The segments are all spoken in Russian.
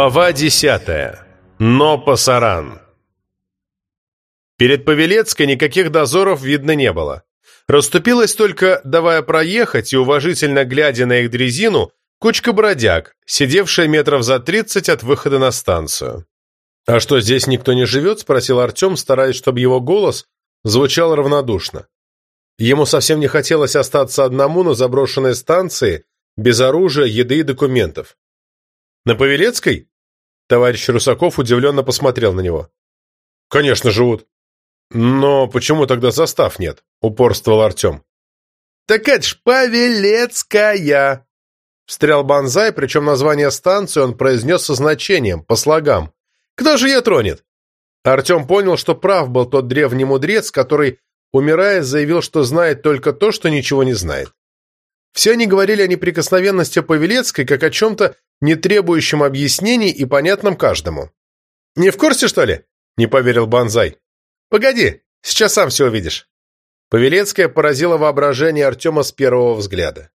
Глава десятая. Но пасаран. Перед Павелецкой никаких дозоров видно не было. Расступилась только, давая проехать и уважительно глядя на их дрезину, кучка бродяг, сидевшая метров за тридцать от выхода на станцию. «А что, здесь никто не живет?» – спросил Артем, стараясь, чтобы его голос звучал равнодушно. Ему совсем не хотелось остаться одному на заброшенной станции, без оружия, еды и документов. «На Павелецкой?» Товарищ Русаков удивленно посмотрел на него. «Конечно, живут». «Но почему тогда застав нет?» — упорствовал Артем. «Так это ж Павелецкая!» Встрял Банзай, причем название станции он произнес со значением, по слогам. «Кто же ее тронет?» Артем понял, что прав был тот древний мудрец, который, умирая, заявил, что знает только то, что ничего не знает. Все они говорили о неприкосновенности Павелецкой как о чем-то не требующем объяснений и понятном каждому. «Не в курсе, что ли?» – не поверил Банзай. «Погоди, сейчас сам все увидишь». Павелецкая поразила воображение Артема с первого взгляда.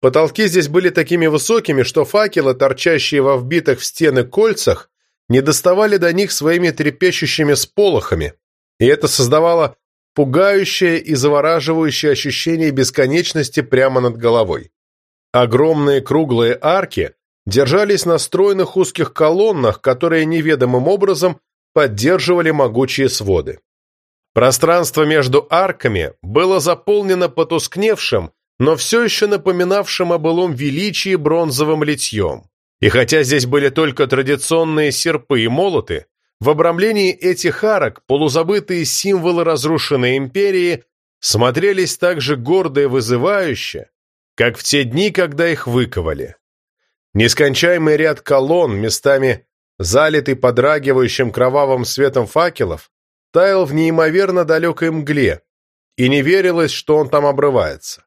Потолки здесь были такими высокими, что факелы, торчащие во вбитых в стены кольцах, не доставали до них своими трепещущими сполохами, и это создавало пугающее и завораживающее ощущение бесконечности прямо над головой. Огромные круглые арки держались на стройных узких колоннах, которые неведомым образом поддерживали могучие своды. Пространство между арками было заполнено потускневшим, но все еще напоминавшим о былом величии бронзовым литьем. И хотя здесь были только традиционные серпы и молоты, в обрамлении этих арок полузабытые символы разрушенной империи смотрелись так же гордо и вызывающе, как в те дни, когда их выковали. Нескончаемый ряд колонн, местами залитый подрагивающим кровавым светом факелов, таял в неимоверно далекой мгле, и не верилось, что он там обрывается.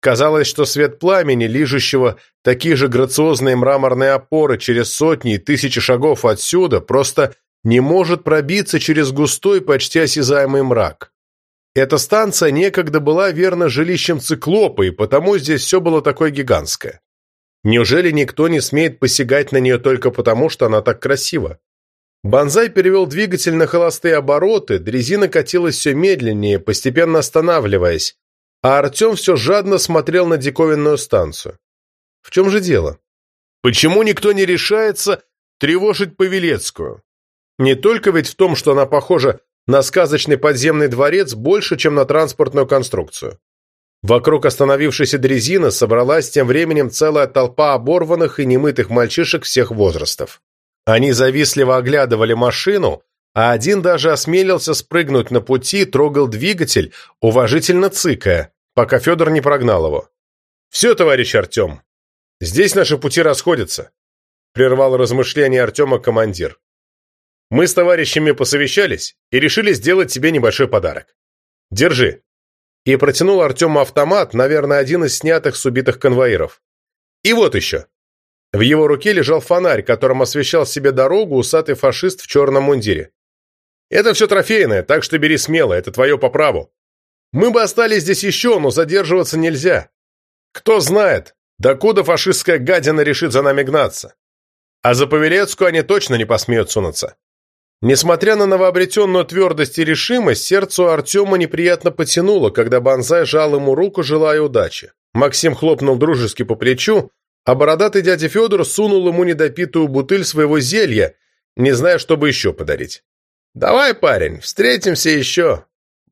Казалось, что свет пламени, лижущего такие же грациозные мраморные опоры через сотни и тысячи шагов отсюда, просто не может пробиться через густой, почти осязаемый мрак. Эта станция некогда была верно жилищем циклопа, и потому здесь все было такое гигантское. Неужели никто не смеет посягать на нее только потому, что она так красива? Банзай перевел двигатель на холостые обороты, дрезина катилась все медленнее, постепенно останавливаясь, а Артем все жадно смотрел на диковинную станцию. В чем же дело? Почему никто не решается тревожить Павелецкую? Не только ведь в том, что она похожа на сказочный подземный дворец больше, чем на транспортную конструкцию. Вокруг остановившейся дрезины собралась тем временем целая толпа оборванных и немытых мальчишек всех возрастов. Они завистливо оглядывали машину, а один даже осмелился спрыгнуть на пути, трогал двигатель, уважительно цыкая, пока Федор не прогнал его. «Все, товарищ Артем, здесь наши пути расходятся», прервал размышления Артема командир. «Мы с товарищами посовещались и решили сделать тебе небольшой подарок. Держи, и протянул Артему автомат, наверное, один из снятых с убитых конвоиров. И вот еще. В его руке лежал фонарь, которым освещал себе дорогу усатый фашист в черном мундире. «Это все трофейное, так что бери смело, это твое по праву. Мы бы остались здесь еще, но задерживаться нельзя. Кто знает, докуда фашистская гадина решит за нами гнаться. А за Павелецкую они точно не посмеют сунуться. Несмотря на новообретенную твердость и решимость, сердцу Артема неприятно потянуло, когда Бонзай жал ему руку, желая удачи. Максим хлопнул дружески по плечу, а бородатый дядя Федор сунул ему недопитую бутыль своего зелья, не зная, что бы еще подарить. «Давай, парень, встретимся еще.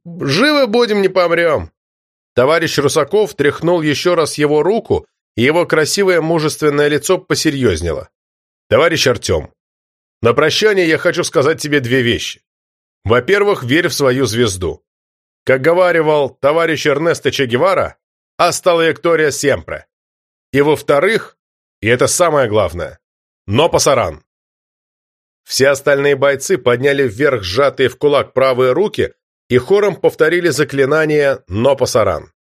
Живы будем, не помрем». Товарищ Русаков тряхнул еще раз его руку, и его красивое мужественное лицо посерьезнело. «Товарищ Артем, на прощание я хочу сказать тебе две вещи. Во-первых, верь в свою звезду. Как говаривал товарищ Эрнесто Че Гевара, «Астала Виктория Семпре». И во-вторых, и это самое главное, но пасаран. Все остальные бойцы подняли вверх сжатые в кулак правые руки и хором повторили заклинание «но пасаран».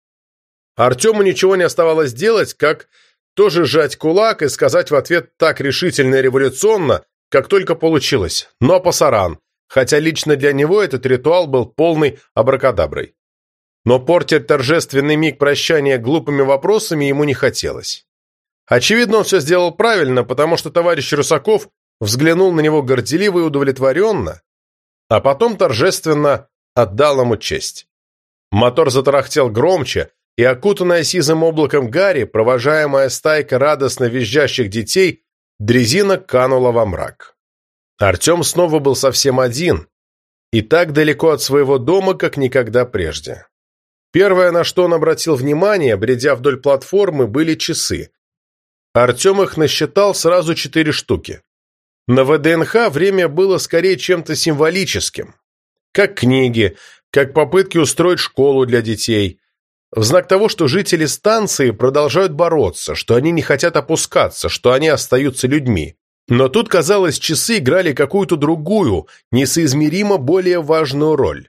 Артему ничего не оставалось делать, как тоже сжать кулак и сказать в ответ так решительно и революционно, как только получилось, но пасаран, хотя лично для него этот ритуал был полный абракадаброй. Но портить торжественный миг прощания глупыми вопросами ему не хотелось. Очевидно, он все сделал правильно, потому что товарищ Русаков взглянул на него горделиво и удовлетворенно, а потом торжественно отдал ему честь. Мотор затарахтел громче, и окутанная сизым облаком Гарри, провожаемая стайка радостно визжащих детей, дрезина канула во мрак. Артем снова был совсем один и так далеко от своего дома, как никогда прежде. Первое, на что он обратил внимание, бредя вдоль платформы, были часы. Артем их насчитал сразу четыре штуки. На ВДНХ время было скорее чем-то символическим. Как книги, как попытки устроить школу для детей. В знак того, что жители станции продолжают бороться, что они не хотят опускаться, что они остаются людьми. Но тут, казалось, часы играли какую-то другую, несоизмеримо более важную роль.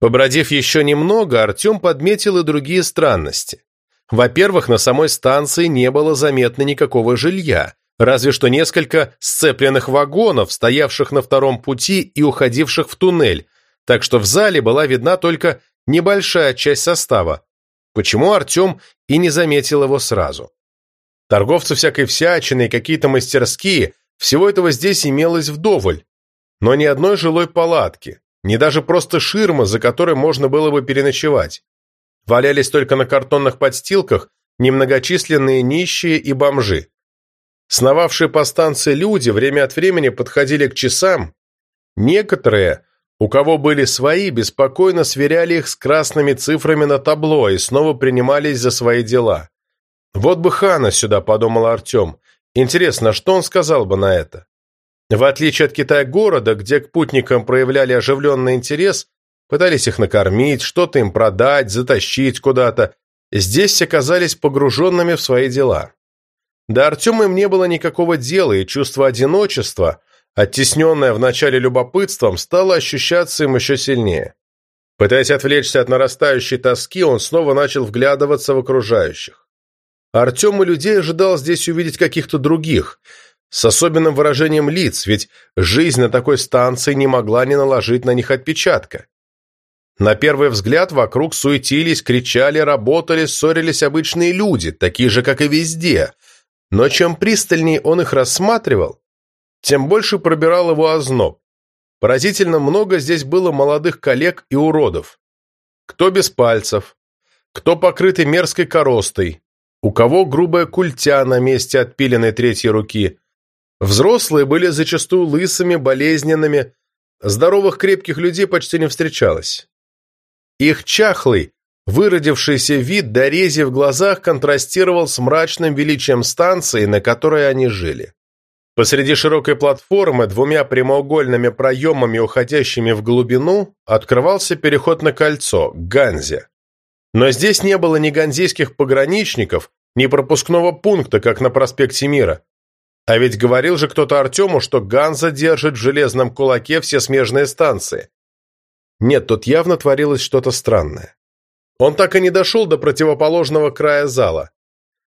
Побродив еще немного, Артем подметил и другие странности. Во-первых, на самой станции не было заметно никакого жилья, разве что несколько сцепленных вагонов, стоявших на втором пути и уходивших в туннель, так что в зале была видна только небольшая часть состава, почему Артем и не заметил его сразу. Торговцы всякой всячиной, какие-то мастерские, всего этого здесь имелось вдоволь, но ни одной жилой палатки, ни даже просто ширма, за которой можно было бы переночевать. Валялись только на картонных подстилках немногочисленные нищие и бомжи. Сновавшие по станции люди время от времени подходили к часам. Некоторые, у кого были свои, беспокойно сверяли их с красными цифрами на табло и снова принимались за свои дела. «Вот бы Хана сюда», — подумал Артем. «Интересно, что он сказал бы на это?» В отличие от Китая-города, где к путникам проявляли оживленный интерес, пытались их накормить, что-то им продать, затащить куда-то, здесь все казались погруженными в свои дела. До Артема им не было никакого дела, и чувство одиночества, оттесненное вначале любопытством, стало ощущаться им еще сильнее. Пытаясь отвлечься от нарастающей тоски, он снова начал вглядываться в окружающих. Артем и людей ожидал здесь увидеть каких-то других, с особенным выражением лиц, ведь жизнь на такой станции не могла не наложить на них отпечатка. На первый взгляд вокруг суетились, кричали, работали, ссорились обычные люди, такие же, как и везде – но чем пристальнее он их рассматривал, тем больше пробирал его озноб. Поразительно много здесь было молодых коллег и уродов. Кто без пальцев, кто покрытый мерзкой коростой, у кого грубая культя на месте отпиленной третьей руки. Взрослые были зачастую лысыми, болезненными, здоровых крепких людей почти не встречалось. Их чахлый, Выродившийся вид дорези в глазах контрастировал с мрачным величием станции, на которой они жили. Посреди широкой платформы, двумя прямоугольными проемами, уходящими в глубину, открывался переход на кольцо, к Ганзе. Но здесь не было ни ганзейских пограничников, ни пропускного пункта, как на проспекте Мира. А ведь говорил же кто-то Артему, что Ганза держит в железном кулаке все смежные станции. Нет, тут явно творилось что-то странное. Он так и не дошел до противоположного края зала.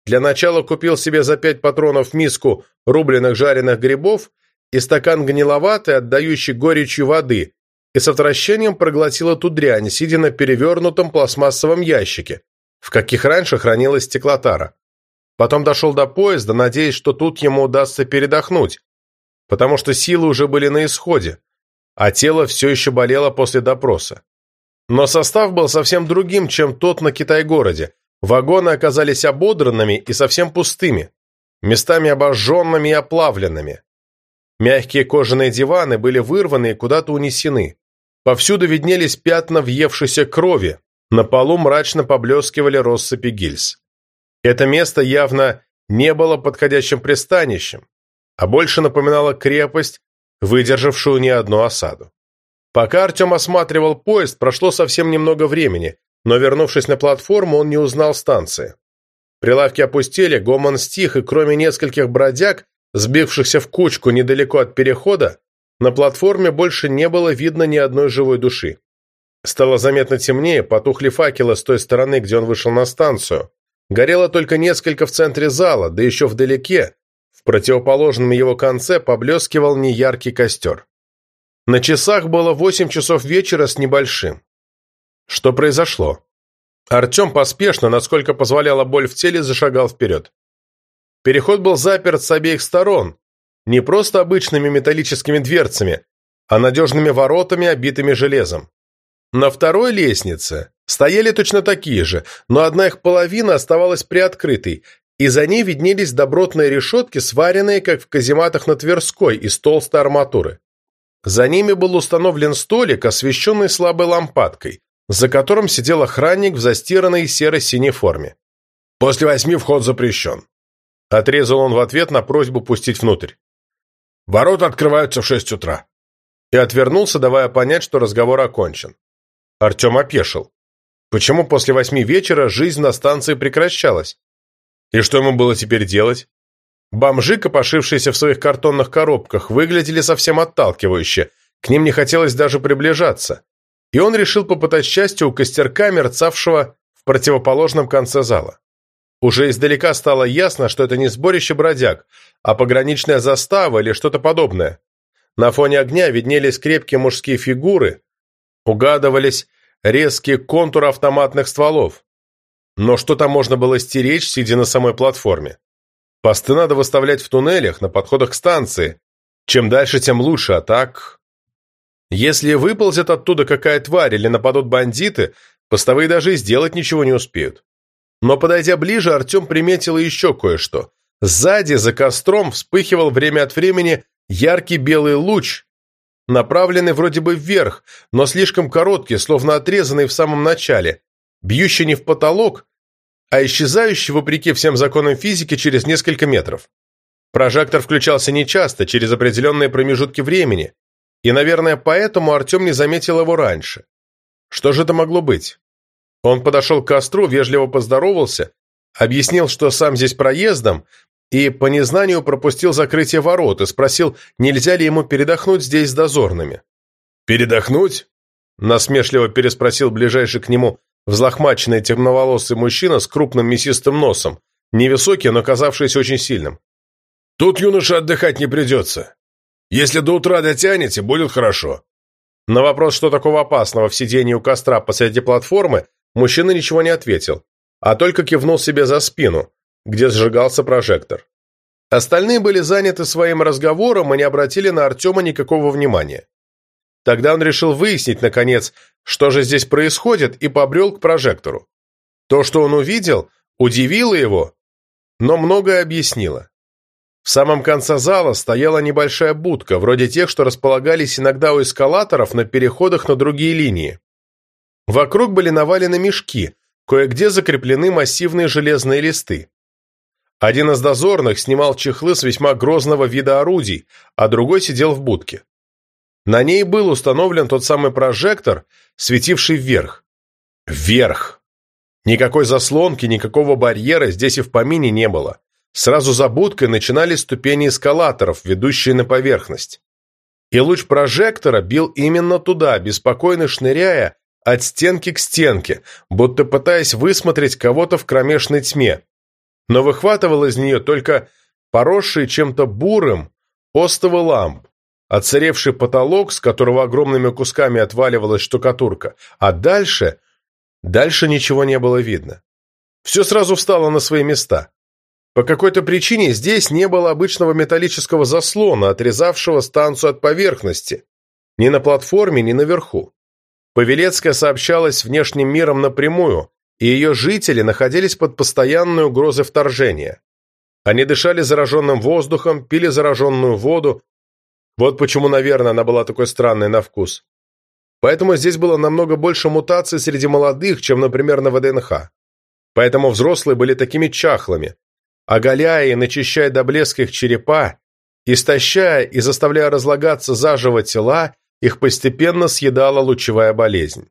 Для начала купил себе за пять патронов миску рубленых жареных грибов и стакан гниловатой, отдающей горечью воды, и с отвращением проглотил эту дрянь, сидя на перевернутом пластмассовом ящике, в каких раньше хранилась стеклотара. Потом дошел до поезда, надеясь, что тут ему удастся передохнуть, потому что силы уже были на исходе, а тело все еще болело после допроса. Но состав был совсем другим, чем тот на Китай-городе. Вагоны оказались ободранными и совсем пустыми, местами обожженными и оплавленными. Мягкие кожаные диваны были вырваны и куда-то унесены. Повсюду виднелись пятна въевшейся крови, на полу мрачно поблескивали россыпи гильз. Это место явно не было подходящим пристанищем, а больше напоминало крепость, выдержавшую не одну осаду. Пока Артем осматривал поезд, прошло совсем немного времени, но, вернувшись на платформу, он не узнал станции. Прилавки опустели, гомон стих, и кроме нескольких бродяг, сбившихся в кучку недалеко от перехода, на платформе больше не было видно ни одной живой души. Стало заметно темнее, потухли факелы с той стороны, где он вышел на станцию. Горело только несколько в центре зала, да еще вдалеке, в противоположном его конце поблескивал неяркий костер. На часах было восемь часов вечера с небольшим. Что произошло? Артем поспешно, насколько позволяла боль в теле, зашагал вперед. Переход был заперт с обеих сторон, не просто обычными металлическими дверцами, а надежными воротами, обитыми железом. На второй лестнице стояли точно такие же, но одна их половина оставалась приоткрытой, и за ней виднелись добротные решетки, сваренные, как в казематах на Тверской, из толстой арматуры. За ними был установлен столик, освещенный слабой лампадкой, за которым сидел охранник в застиранной серо-синей форме. «После восьми вход запрещен», — отрезал он в ответ на просьбу пустить внутрь. «Ворота открываются в шесть утра». И отвернулся, давая понять, что разговор окончен. Артем опешил. Почему после восьми вечера жизнь на станции прекращалась? И что ему было теперь делать? Бомжи, копошившиеся в своих картонных коробках, выглядели совсем отталкивающе, к ним не хотелось даже приближаться. И он решил попытать счастье у костерка, мерцавшего в противоположном конце зала. Уже издалека стало ясно, что это не сборище бродяг, а пограничная застава или что-то подобное. На фоне огня виднелись крепкие мужские фигуры, угадывались резкие контуры автоматных стволов. Но что там можно было стеречь, сидя на самой платформе? Посты надо выставлять в туннелях, на подходах к станции. Чем дальше, тем лучше, а так... Если выползет оттуда какая тварь или нападут бандиты, постовые даже и сделать ничего не успеют. Но, подойдя ближе, Артем приметил еще кое-что. Сзади, за костром, вспыхивал время от времени яркий белый луч, направленный вроде бы вверх, но слишком короткий, словно отрезанный в самом начале, бьющий не в потолок, а исчезающий, вопреки всем законам физики, через несколько метров. Прожектор включался нечасто, через определенные промежутки времени, и, наверное, поэтому Артем не заметил его раньше. Что же это могло быть? Он подошел к костру, вежливо поздоровался, объяснил, что сам здесь проездом, и по незнанию пропустил закрытие ворот и спросил, нельзя ли ему передохнуть здесь с дозорными. «Передохнуть?» – насмешливо переспросил ближайший к нему взлохмаченный темноволосый мужчина с крупным мясистым носом, невысокий, но казавшийся очень сильным. «Тут, юноша, отдыхать не придется. Если до утра дотянете, будет хорошо». На вопрос, что такого опасного в сидении у костра посреди платформы, мужчина ничего не ответил, а только кивнул себе за спину, где сжигался прожектор. Остальные были заняты своим разговором и не обратили на Артема никакого внимания. Тогда он решил выяснить, наконец, что же здесь происходит, и побрел к прожектору. То, что он увидел, удивило его, но многое объяснило. В самом конце зала стояла небольшая будка, вроде тех, что располагались иногда у эскалаторов на переходах на другие линии. Вокруг были навалены мешки, кое-где закреплены массивные железные листы. Один из дозорных снимал чехлы с весьма грозного вида орудий, а другой сидел в будке. На ней был установлен тот самый прожектор, светивший вверх. Вверх! Никакой заслонки, никакого барьера здесь и в помине не было. Сразу за будкой начинались ступени эскалаторов, ведущие на поверхность. И луч прожектора бил именно туда, беспокойно шныряя от стенки к стенке, будто пытаясь высмотреть кого-то в кромешной тьме, но выхватывал из нее только поросшие чем-то бурым остовы ламп, оцаревший потолок, с которого огромными кусками отваливалась штукатурка, а дальше... Дальше ничего не было видно. Все сразу встало на свои места. По какой-то причине здесь не было обычного металлического заслона, отрезавшего станцию от поверхности, ни на платформе, ни наверху. Павелецкая сообщалась с внешним миром напрямую, и ее жители находились под постоянной угрозой вторжения. Они дышали зараженным воздухом, пили зараженную воду. Вот почему, наверное, она была такой странной на вкус. Поэтому здесь было намного больше мутаций среди молодых, чем, например, на ВДНХ. Поэтому взрослые были такими чахлыми, оголяя и начищая до блеска их черепа, истощая и заставляя разлагаться заживо тела, их постепенно съедала лучевая болезнь.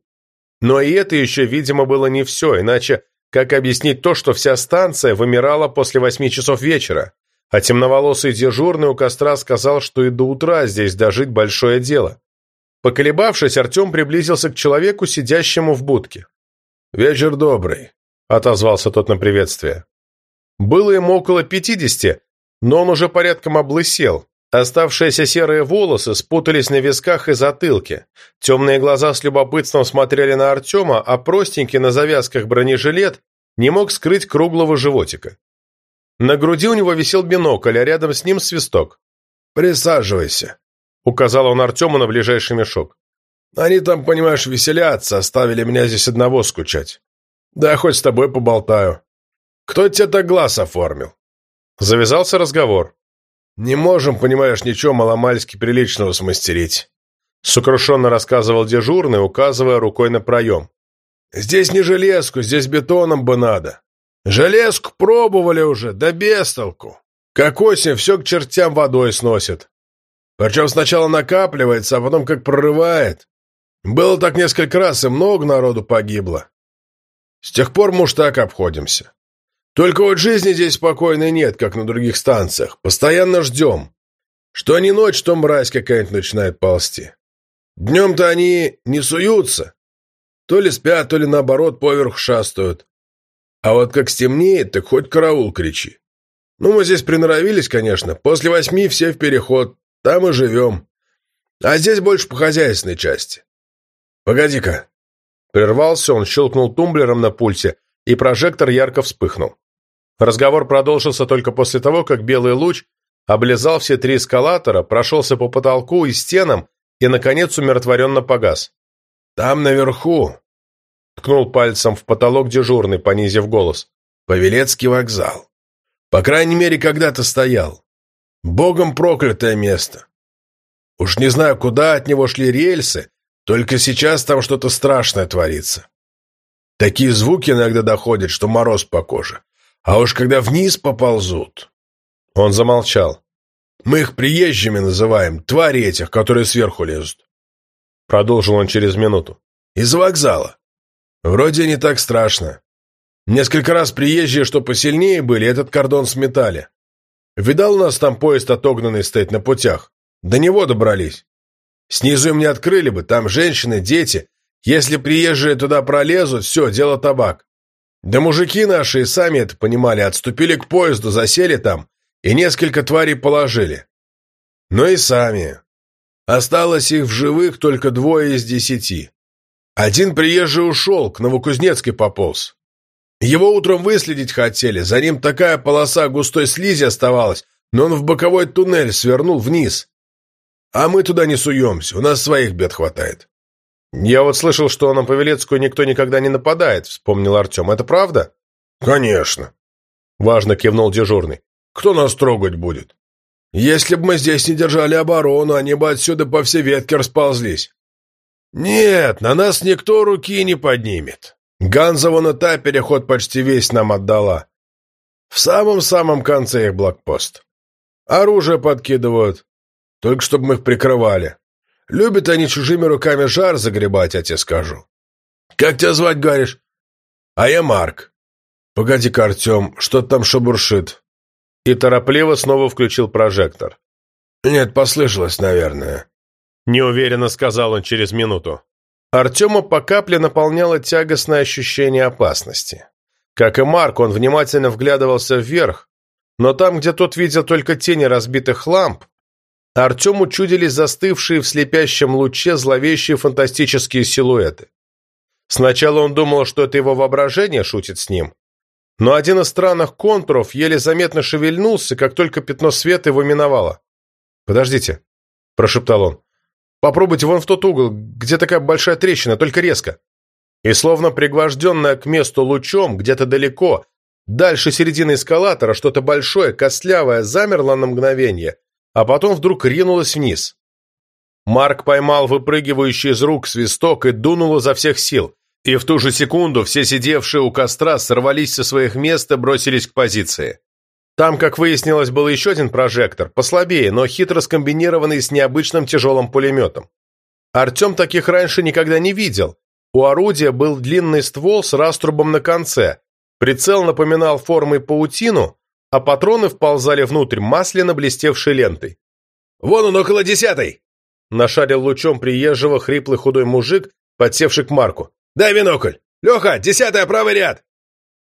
Но и это еще, видимо, было не все, иначе как объяснить то, что вся станция вымирала после восьми часов вечера, а темноволосый дежурный у костра сказал, что и до утра здесь дожить большое дело. Поколебавшись, Артем приблизился к человеку, сидящему в будке. «Вечер добрый», — отозвался тот на приветствие. Было ему около пятидесяти, но он уже порядком облысел, Оставшиеся серые волосы спутались на висках и затылке. Темные глаза с любопытством смотрели на Артема, а простенький на завязках бронежилет не мог скрыть круглого животика. На груди у него висел бинокль, а рядом с ним свисток. «Присаживайся», — указал он Артему на ближайший мешок. «Они там, понимаешь, веселятся, оставили меня здесь одного скучать. Да хоть с тобой поболтаю. Кто тебе так глаз оформил?» Завязался разговор. «Не можем, понимаешь, ничего маломальски приличного смастерить», — сокрушенно рассказывал дежурный, указывая рукой на проем. «Здесь не железку, здесь бетоном бы надо. Железку пробовали уже, да без толку. Как осень, все к чертям водой сносит. Причем сначала накапливается, а потом как прорывает. Было так несколько раз, и много народу погибло. С тех пор мы уж так обходимся. Только вот жизни здесь спокойной нет, как на других станциях. Постоянно ждем. Что ни ночь, то мразь какая-нибудь начинает ползти. Днем-то они не суются. То ли спят, то ли наоборот поверх шастают. А вот как стемнеет, так хоть караул кричи. Ну, мы здесь приноровились, конечно. После восьми все в переход. Там и живем. А здесь больше по хозяйственной части. Погоди-ка. Прервался он, щелкнул тумблером на пульсе, и прожектор ярко вспыхнул. Разговор продолжился только после того, как белый луч облизал все три эскалатора, прошелся по потолку и стенам и, наконец, умиротворенно погас. «Там наверху!» — ткнул пальцем в потолок дежурный, понизив голос. «Павелецкий вокзал. По крайней мере, когда-то стоял. Богом проклятое место. Уж не знаю, куда от него шли рельсы, только сейчас там что-то страшное творится. Такие звуки иногда доходят, что мороз по коже. А уж когда вниз поползут...» Он замолчал. «Мы их приезжими называем, твари этих, которые сверху лезут». Продолжил он через минуту. «Из вокзала. Вроде не так страшно. Несколько раз приезжие, что посильнее были, этот кордон сметали. Видал у нас там поезд отогнанный стоит на путях? До него добрались. Снизу им не открыли бы, там женщины, дети. Если приезжие туда пролезут, все, дело табак. Да мужики наши и сами это понимали, отступили к поезду, засели там и несколько тварей положили. Но и сами. Осталось их в живых только двое из десяти. Один приезжий ушел, к Новокузнецкой пополз. Его утром выследить хотели, за ним такая полоса густой слизи оставалась, но он в боковой туннель свернул вниз. А мы туда не суемся, у нас своих бед хватает. «Я вот слышал, что на Павелецкую никто никогда не нападает», — вспомнил Артем. «Это правда?» «Конечно», — важно кивнул дежурный. «Кто нас трогать будет? Если бы мы здесь не держали оборону, они бы отсюда по всей ветке расползлись. Нет, на нас никто руки не поднимет. Ганзова на та переход почти весь нам отдала. В самом-самом конце их блокпост. Оружие подкидывают, только чтобы мы их прикрывали. Любят они чужими руками жар загребать, я тебе скажу. Как тебя звать, говоришь? А я Марк. Погоди-ка, Артем, что там шебуршит? И торопливо снова включил прожектор. Нет, послышалось, наверное. Неуверенно сказал он через минуту. Артема по капле наполняло тягостное ощущение опасности. Как и Марк, он внимательно вглядывался вверх, но там, где тот видел только тени разбитых ламп, Артему чудились застывшие в слепящем луче зловещие фантастические силуэты. Сначала он думал, что это его воображение шутит с ним, но один из странных контуров еле заметно шевельнулся, как только пятно света его миновало. «Подождите», – прошептал он, – «попробуйте вон в тот угол, где такая большая трещина, только резко». И словно пригвожденная к месту лучом, где-то далеко, дальше середины эскалатора, что-то большое, костлявое, замерло на мгновение – а потом вдруг ринулась вниз. Марк поймал выпрыгивающий из рук свисток и дунул изо всех сил, и в ту же секунду все сидевшие у костра сорвались со своих мест и бросились к позиции. Там, как выяснилось, был еще один прожектор, послабее, но хитро скомбинированный с необычным тяжелым пулеметом. Артем таких раньше никогда не видел. У орудия был длинный ствол с раструбом на конце, прицел напоминал формой паутину, а патроны вползали внутрь масляно блестевшей лентой. «Вон он, около десятой!» Нашарил лучом приезжего хриплый худой мужик, подсевший к Марку. «Дай бинокль! Леха, десятая, правый ряд!»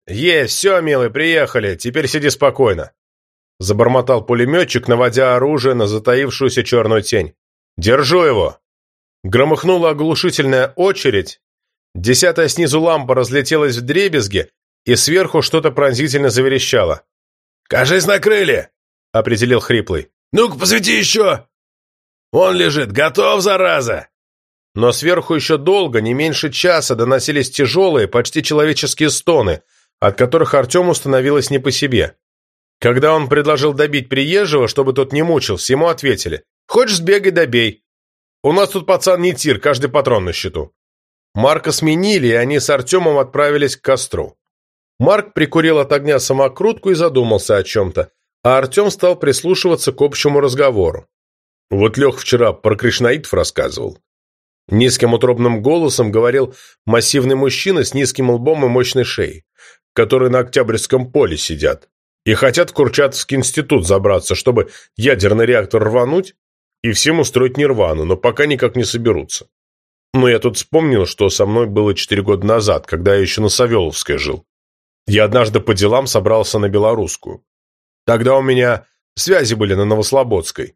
«Есть, все, милый, приехали, теперь сиди спокойно!» Забормотал пулеметчик, наводя оружие на затаившуюся черную тень. «Держу его!» Громыхнула оглушительная очередь, десятая снизу лампа разлетелась в дребезги, и сверху что-то пронзительно заверещало. «Кажись, накрыли!» — определил хриплый. «Ну-ка, посвети еще!» «Он лежит, готов, зараза!» Но сверху еще долго, не меньше часа, доносились тяжелые, почти человеческие стоны, от которых Артему становилось не по себе. Когда он предложил добить приезжего, чтобы тот не мучился, ему ответили «Хочешь сбегай, добей. У нас тут пацан не тир, каждый патрон на счету». Марка сменили, и они с Артемом отправились к костру. Марк прикурил от огня самокрутку и задумался о чем-то, а Артем стал прислушиваться к общему разговору. Вот Лех вчера про Кришнаитов рассказывал. Низким утробным голосом говорил массивный мужчина с низким лбом и мощной шеей, которые на Октябрьском поле сидят и хотят в Курчатовский институт забраться, чтобы ядерный реактор рвануть и всем устроить нирвану, но пока никак не соберутся. Но я тут вспомнил, что со мной было четыре года назад, когда я еще на Савеловской жил. Я однажды по делам собрался на Белорусскую. Тогда у меня связи были на Новослободской.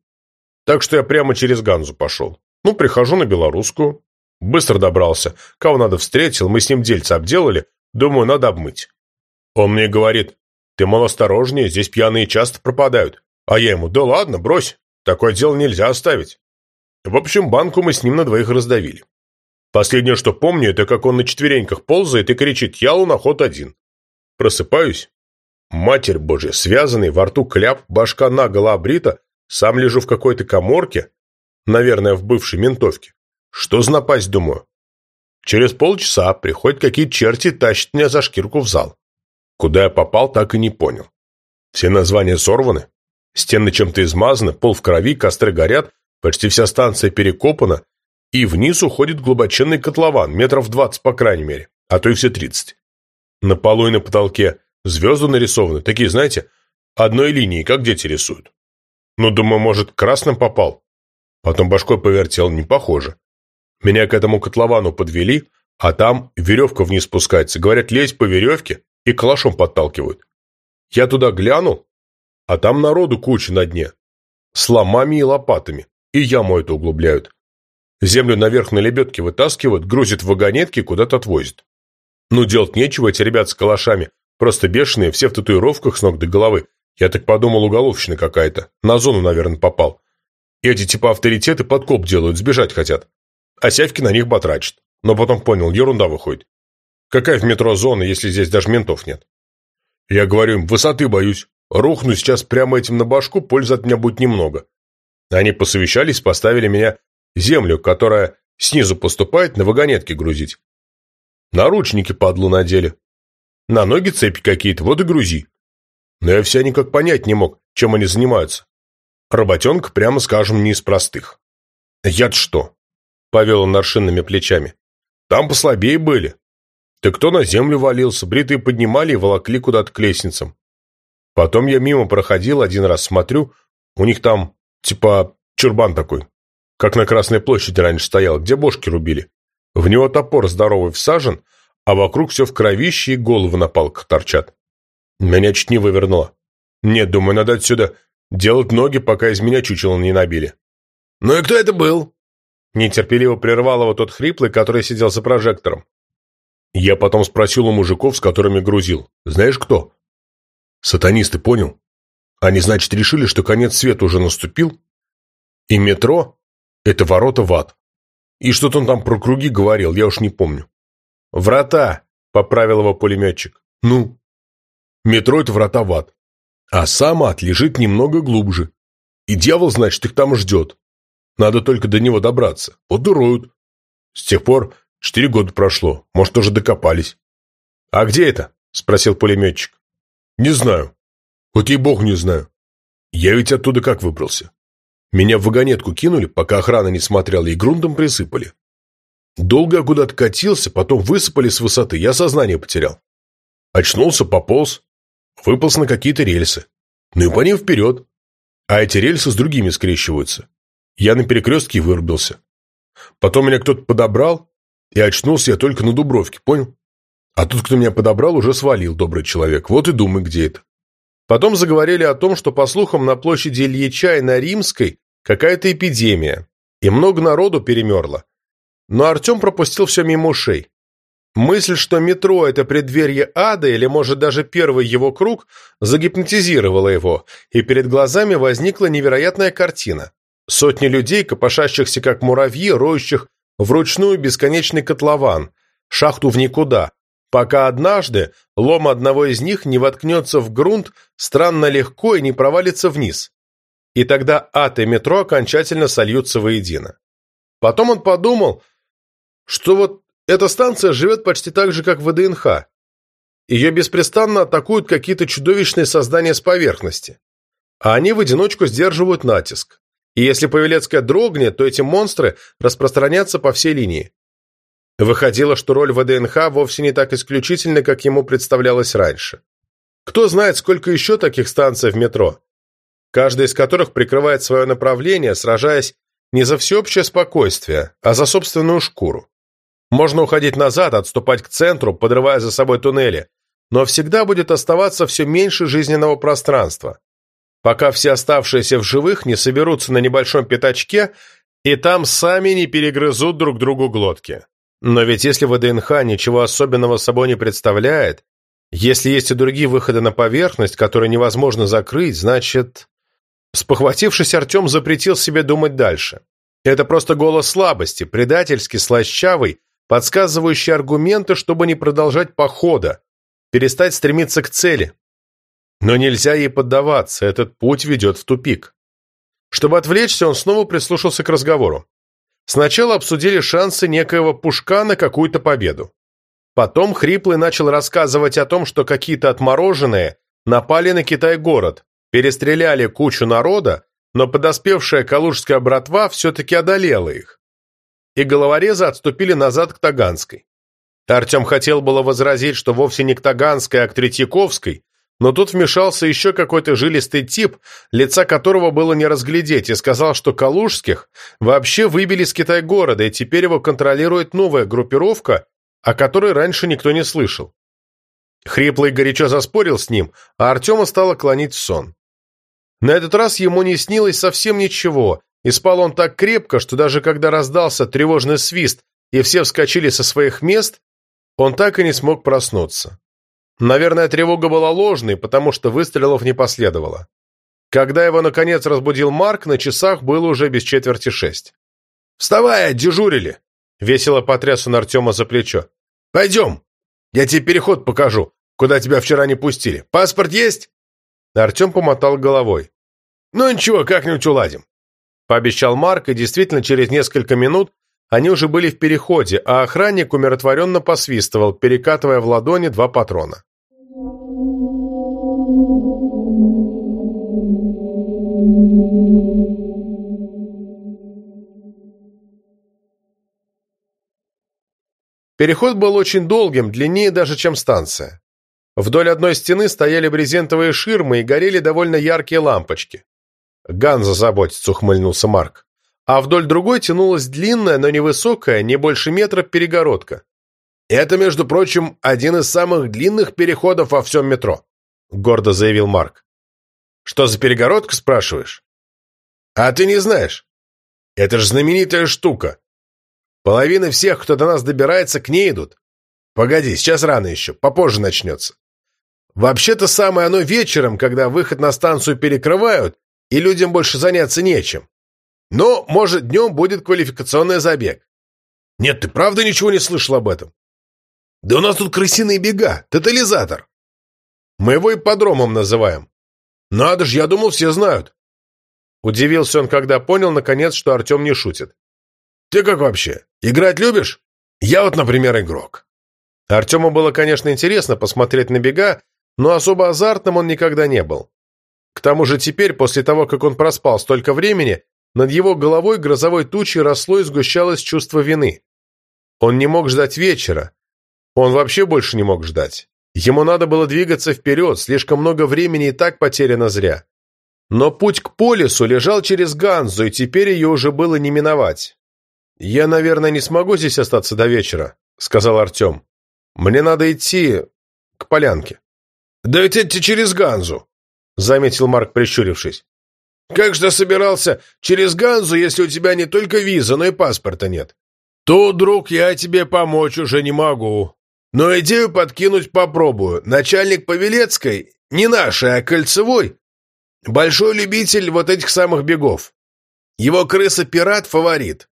Так что я прямо через Ганзу пошел. Ну, прихожу на Белорусскую. Быстро добрался. Кого надо встретил, мы с ним дельца обделали. Думаю, надо обмыть. Он мне говорит, ты, мол, осторожнее, здесь пьяные часто пропадают. А я ему, да ладно, брось, такое дело нельзя оставить. В общем, банку мы с ним на двоих раздавили. Последнее, что помню, это как он на четвереньках ползает и кричит «Я луноход один». Просыпаюсь. Матерь Божья, связанный, во рту кляп, башка наголо обрита, сам лежу в какой-то коморке, наверное, в бывшей ментовке. Что за напасть, думаю? Через полчаса приходят какие-то черти тащат меня за шкирку в зал. Куда я попал, так и не понял. Все названия сорваны, стены чем-то измазаны, пол в крови, костры горят, почти вся станция перекопана, и вниз уходит глубоченный котлован, метров двадцать по крайней мере, а то и все тридцать. На полу и на потолке звезды нарисованы, такие, знаете, одной линии, как дети рисуют. Ну, думаю, может, красным попал. Потом башкой повертел, не похоже. Меня к этому котловану подвели, а там веревка вниз спускается. Говорят, лезь по веревке, и калашом подталкивают. Я туда глянул, а там народу куча на дне. С ломами и лопатами. И яму эту углубляют. Землю наверх на лебедке вытаскивают, грузят в вагонетки, куда-то отвозят. Ну, делать нечего, эти ребят с калашами. Просто бешеные, все в татуировках с ног до головы. Я так подумал, уголовщина какая-то. На зону, наверное, попал. Эти типа авторитеты подкоп делают, сбежать хотят. А сявки на них батрачат. Но потом понял, ерунда выходит. Какая в метро зона, если здесь даже ментов нет? Я говорю им, высоты боюсь. Рухну сейчас прямо этим на башку, пользы от меня будет немного. Они посовещались, поставили меня землю, которая снизу поступает, на вагонетке грузить. Наручники падлу надели. На ноги цепи какие-то, вот и грузи. Но я все никак понять не мог, чем они занимаются. Работенка, прямо скажем, не из простых. Я-то что? Повел он наршинными плечами. Там послабее были. Так кто на землю валился, бритые поднимали и волокли куда-то к лестницам. Потом я мимо проходил, один раз смотрю, у них там, типа, чурбан такой, как на Красной площади раньше стоял, где бошки рубили. В него топор здоровый всажен, а вокруг все в кровище и головы на палках торчат. Меня чуть не вывернуло. Нет, думаю, надо отсюда делать ноги, пока из меня чучело не набили. «Ну и кто это был?» Нетерпеливо прервал его тот хриплый, который сидел за прожектором. Я потом спросил у мужиков, с которыми грузил. Знаешь кто? Сатанисты, понял? Они, значит, решили, что конец света уже наступил, и метро — это ворота в ад. И что-то он там про круги говорил, я уж не помню. «Врата», — поправил его пулеметчик. «Ну?» «Метро — это врата в ад. А сам ад лежит немного глубже. И дьявол, значит, их там ждет. Надо только до него добраться. Вот дуроют. С тех пор Четыре года прошло. Может, уже докопались. «А где это?» – спросил пулеметчик. «Не знаю. Хоть и бог не знаю. Я ведь оттуда как выбрался? Меня в вагонетку кинули, пока охрана не смотрела, и грунтом присыпали. Долго я куда-то катился, потом высыпали с высоты, я сознание потерял. Очнулся, пополз, выполз на какие-то рельсы. Ну и по ним вперед. А эти рельсы с другими скрещиваются. Я на перекрестке вырубился. Потом меня кто-то подобрал, и очнулся я только на Дубровке, понял? А тут, кто меня подобрал, уже свалил, добрый человек. Вот и думай, где это. Потом заговорили о том, что, по слухам, на площади Ильича и на Римской какая-то эпидемия, и много народу перемерло. Но Артем пропустил все мимо ушей. Мысль, что метро – это преддверье ада или, может, даже первый его круг, загипнотизировала его, и перед глазами возникла невероятная картина. Сотни людей, копошащихся как муравьи, роющих вручную бесконечный котлован, шахту в никуда, пока однажды лом одного из них не воткнется в грунт странно легко и не провалится вниз. И тогда ад и метро окончательно сольются воедино. Потом он подумал, что вот эта станция живет почти так же, как ВДНХ. Ее беспрестанно атакуют какие-то чудовищные создания с поверхности. А они в одиночку сдерживают натиск. И если Павелецкая дрогнет, то эти монстры распространятся по всей линии. Выходило, что роль ВДНХ вовсе не так исключительна, как ему представлялось раньше. Кто знает, сколько еще таких станций в метро, каждая из которых прикрывает свое направление, сражаясь не за всеобщее спокойствие, а за собственную шкуру. Можно уходить назад, отступать к центру, подрывая за собой туннели, но всегда будет оставаться все меньше жизненного пространства, пока все оставшиеся в живых не соберутся на небольшом пятачке и там сами не перегрызут друг другу глотки. Но ведь если ВДНХ ничего особенного собой не представляет, если есть и другие выходы на поверхность, которые невозможно закрыть, значит... Спохватившись, Артем запретил себе думать дальше. Это просто голос слабости, предательский, слащавый, подсказывающий аргументы, чтобы не продолжать похода, перестать стремиться к цели. Но нельзя ей поддаваться, этот путь ведет в тупик. Чтобы отвлечься, он снова прислушался к разговору. Сначала обсудили шансы некоего Пушка на какую-то победу. Потом Хриплый начал рассказывать о том, что какие-то отмороженные напали на Китай-город, перестреляли кучу народа, но подоспевшая калужская братва все-таки одолела их и головорезы отступили назад к Таганской. Артем хотел было возразить, что вовсе не к Таганской, а к Третьяковской, но тут вмешался еще какой-то жилистый тип, лица которого было не разглядеть, и сказал, что Калужских вообще выбили с Китай-города, и теперь его контролирует новая группировка, о которой раньше никто не слышал. Хриплый горячо заспорил с ним, а Артема стало клонить в сон. На этот раз ему не снилось совсем ничего, и спал он так крепко, что даже когда раздался тревожный свист и все вскочили со своих мест, он так и не смог проснуться. Наверное, тревога была ложной, потому что выстрелов не последовало. Когда его, наконец, разбудил Марк, на часах было уже без четверти шесть. «Вставай, дежурили!» — весело потряс он Артема за плечо. «Пойдем! Я тебе переход покажу, куда тебя вчера не пустили. Паспорт есть?» Артем помотал головой. «Ну ничего, как-нибудь уладим пообещал Марк, и действительно через несколько минут они уже были в переходе, а охранник умиротворенно посвистывал, перекатывая в ладони два патрона. Переход был очень долгим, длиннее даже, чем станция. Вдоль одной стены стояли брезентовые ширмы и горели довольно яркие лампочки. Ганза заботится, ухмыльнулся Марк. А вдоль другой тянулась длинная, но невысокая, не больше метра, перегородка. «Это, между прочим, один из самых длинных переходов во всем метро», — гордо заявил Марк. «Что за перегородка, спрашиваешь?» «А ты не знаешь. Это же знаменитая штука. Половина всех, кто до нас добирается, к ней идут. Погоди, сейчас рано еще, попозже начнется. Вообще-то самое оно вечером, когда выход на станцию перекрывают, и людям больше заняться нечем. Но, может, днем будет квалификационный забег. Нет, ты правда ничего не слышал об этом? Да у нас тут крысиные бега, тотализатор. Мы его ипподромом называем. Надо же, я думал, все знают. Удивился он, когда понял, наконец, что Артем не шутит. Ты как вообще? Играть любишь? Я вот, например, игрок. Артему было, конечно, интересно посмотреть на бега, но особо азартным он никогда не был. К тому же теперь, после того, как он проспал столько времени, над его головой грозовой тучей росло и сгущалось чувство вины. Он не мог ждать вечера. Он вообще больше не мог ждать. Ему надо было двигаться вперед, слишком много времени и так потеряно зря. Но путь к полису лежал через Ганзу, и теперь ее уже было не миновать. «Я, наверное, не смогу здесь остаться до вечера», — сказал Артем. «Мне надо идти к полянке». «Да это через Ганзу», — заметил Марк, прищурившись. «Как же ты собирался через Ганзу, если у тебя не только виза, но и паспорта нет?» «Тут, друг, я тебе помочь уже не могу», Но идею подкинуть попробую. Начальник Павелецкой, не нашей, а кольцевой, большой любитель вот этих самых бегов. Его крыса-пират — фаворит.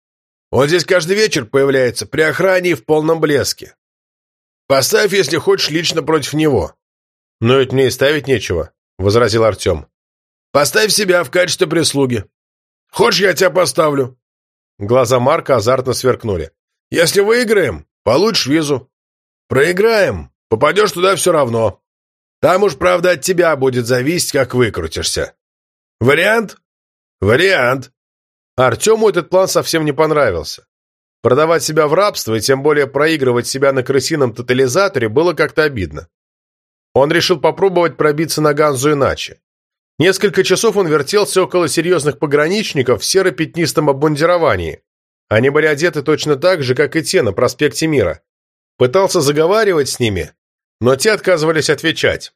Он здесь каждый вечер появляется при охране и в полном блеске. Поставь, если хочешь, лично против него. Но ведь мне и ставить нечего, — возразил Артем. Поставь себя в качестве прислуги. Хочешь, я тебя поставлю? Глаза Марка азартно сверкнули. Если выиграем, получишь визу. Проиграем, попадешь туда все равно. Там уж, правда, от тебя будет зависеть, как выкрутишься. Вариант? Вариант. Артему этот план совсем не понравился. Продавать себя в рабство и тем более проигрывать себя на крысином тотализаторе было как-то обидно. Он решил попробовать пробиться на Ганзу иначе. Несколько часов он вертелся около серьезных пограничников в серо-пятнистом обмундировании. Они были одеты точно так же, как и те на проспекте Мира. Пытался заговаривать с ними, но те отказывались отвечать.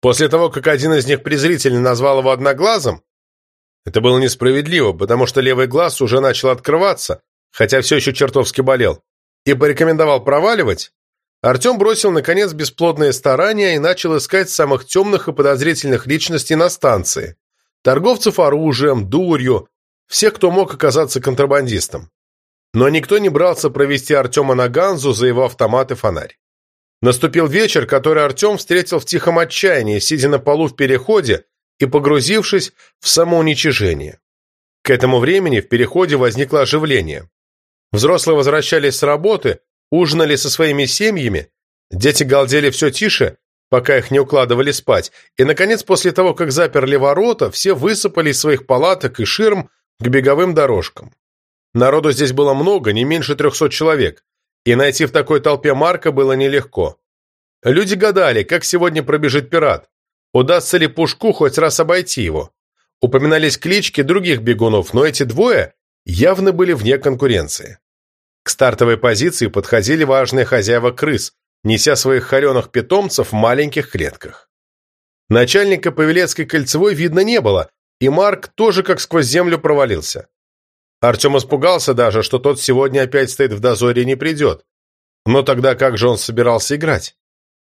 После того, как один из них презрительно назвал его одноглазым, это было несправедливо, потому что левый глаз уже начал открываться, хотя все еще чертовски болел, и порекомендовал проваливать, Артем бросил, наконец, бесплодные старания и начал искать самых темных и подозрительных личностей на станции. Торговцев оружием, дурью, всех, кто мог оказаться контрабандистом. Но никто не брался провести Артема на Ганзу за его автомат и фонарь. Наступил вечер, который Артем встретил в тихом отчаянии, сидя на полу в переходе и погрузившись в самоуничижение. К этому времени в переходе возникло оживление. Взрослые возвращались с работы, ужинали со своими семьями, дети галдели все тише, пока их не укладывали спать, и, наконец, после того, как заперли ворота, все высыпали из своих палаток и ширм к беговым дорожкам. Народу здесь было много, не меньше трехсот человек, и найти в такой толпе Марка было нелегко. Люди гадали, как сегодня пробежит пират, удастся ли Пушку хоть раз обойти его. Упоминались клички других бегунов, но эти двое явно были вне конкуренции. К стартовой позиции подходили важные хозяева крыс, неся своих холеных питомцев в маленьких клетках. Начальника Павелецкой кольцевой видно не было, и Марк тоже как сквозь землю провалился. Артем испугался даже, что тот сегодня опять стоит в дозоре и не придет. Но тогда как же он собирался играть?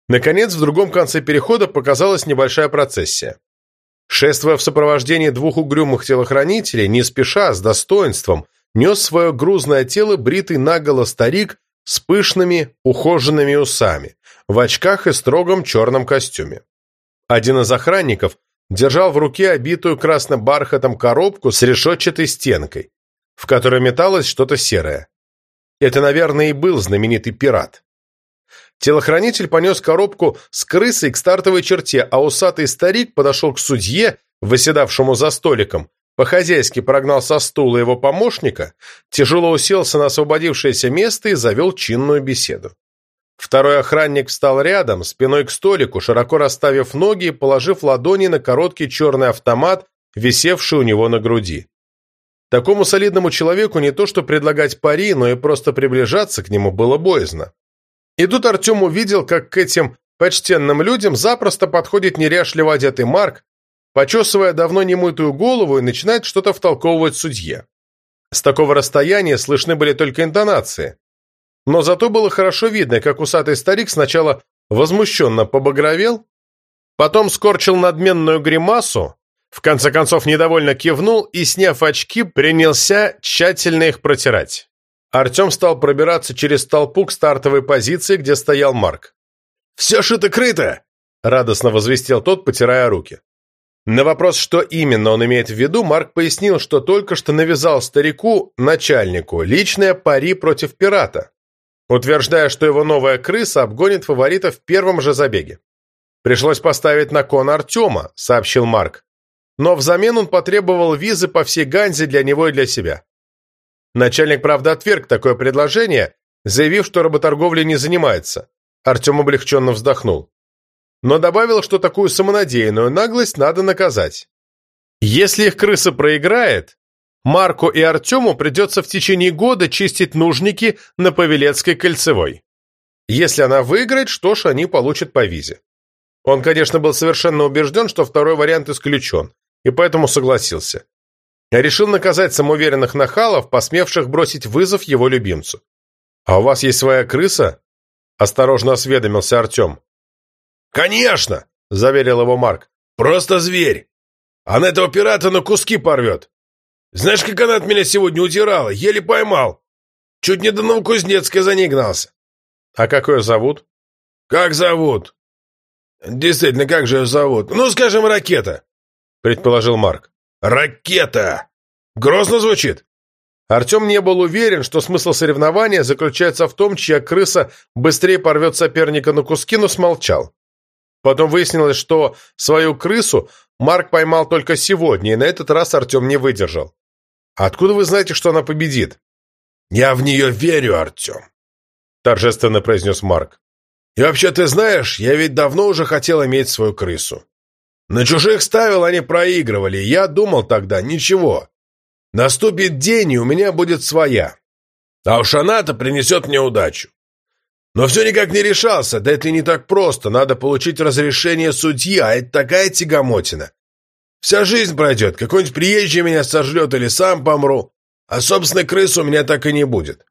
Наконец, в другом конце перехода показалась небольшая процессия. Шествуя в сопровождении двух угрюмых телохранителей, не спеша, с достоинством, нес свое грузное тело бритый наголо старик с пышными, ухоженными усами, в очках и строгом черном костюме. Один из охранников держал в руке обитую красно-бархатом коробку с решетчатой стенкой, в которой металось что-то серое. Это, наверное, и был знаменитый пират. Телохранитель понес коробку с крысой к стартовой черте, а усатый старик подошел к судье, выседавшему за столиком, по-хозяйски прогнал со стула его помощника, тяжело уселся на освободившееся место и завел чинную беседу. Второй охранник встал рядом, спиной к столику, широко расставив ноги и положив ладони на короткий черный автомат, висевший у него на груди. Такому солидному человеку не то что предлагать пари, но и просто приближаться к нему было боязно. И тут Артем увидел, как к этим почтенным людям запросто подходит неряшливо одетый Марк, почесывая давно немытую голову и начинает что-то втолковывать судье. С такого расстояния слышны были только интонации. Но зато было хорошо видно, как усатый старик сначала возмущенно побагровел, потом скорчил надменную гримасу, в конце концов недовольно кивнул и, сняв очки, принялся тщательно их протирать. Артем стал пробираться через толпу к стартовой позиции, где стоял Марк. «Все шито-крыто!» — радостно возвестил тот, потирая руки. На вопрос, что именно он имеет в виду, Марк пояснил, что только что навязал старику, начальнику, личное пари против пирата, утверждая, что его новая крыса обгонит фаворита в первом же забеге. «Пришлось поставить на кон Артема», — сообщил Марк. Но взамен он потребовал визы по всей Ганзе для него и для себя. Начальник, правда, отверг такое предложение, заявив, что работорговлей не занимается. Артем облегченно вздохнул но добавил, что такую самонадеянную наглость надо наказать. Если их крыса проиграет, Марку и Артему придется в течение года чистить нужники на Павелецкой кольцевой. Если она выиграет, что ж, они получат по визе. Он, конечно, был совершенно убежден, что второй вариант исключен, и поэтому согласился. Решил наказать самоуверенных нахалов, посмевших бросить вызов его любимцу. «А у вас есть своя крыса?» Осторожно осведомился Артем. «Конечно!» — заверил его Марк. «Просто зверь! Она этого пирата на куски порвет! Знаешь, как она от меня сегодня удирала? Еле поймал! Чуть не до Новокузнецка за ней гнался!» «А как ее зовут?» «Как зовут?» «Действительно, как же ее зовут? Ну, скажем, Ракета!» — предположил Марк. «Ракета! Грозно звучит!» Артем не был уверен, что смысл соревнования заключается в том, чья крыса быстрее порвет соперника на куски, но смолчал. Потом выяснилось, что свою крысу Марк поймал только сегодня, и на этот раз Артем не выдержал. «Откуда вы знаете, что она победит?» «Я в нее верю, Артем», — торжественно произнес Марк. «И вообще, ты знаешь, я ведь давно уже хотел иметь свою крысу. На чужих ставил, они проигрывали, я думал тогда, ничего. Наступит день, и у меня будет своя. А уж она-то принесет мне удачу. Но все никак не решался, да это не так просто, надо получить разрешение судьи, а это такая тягомотина. Вся жизнь пройдет, какой-нибудь приезжий меня сожрет или сам помру, а собственной крысы у меня так и не будет.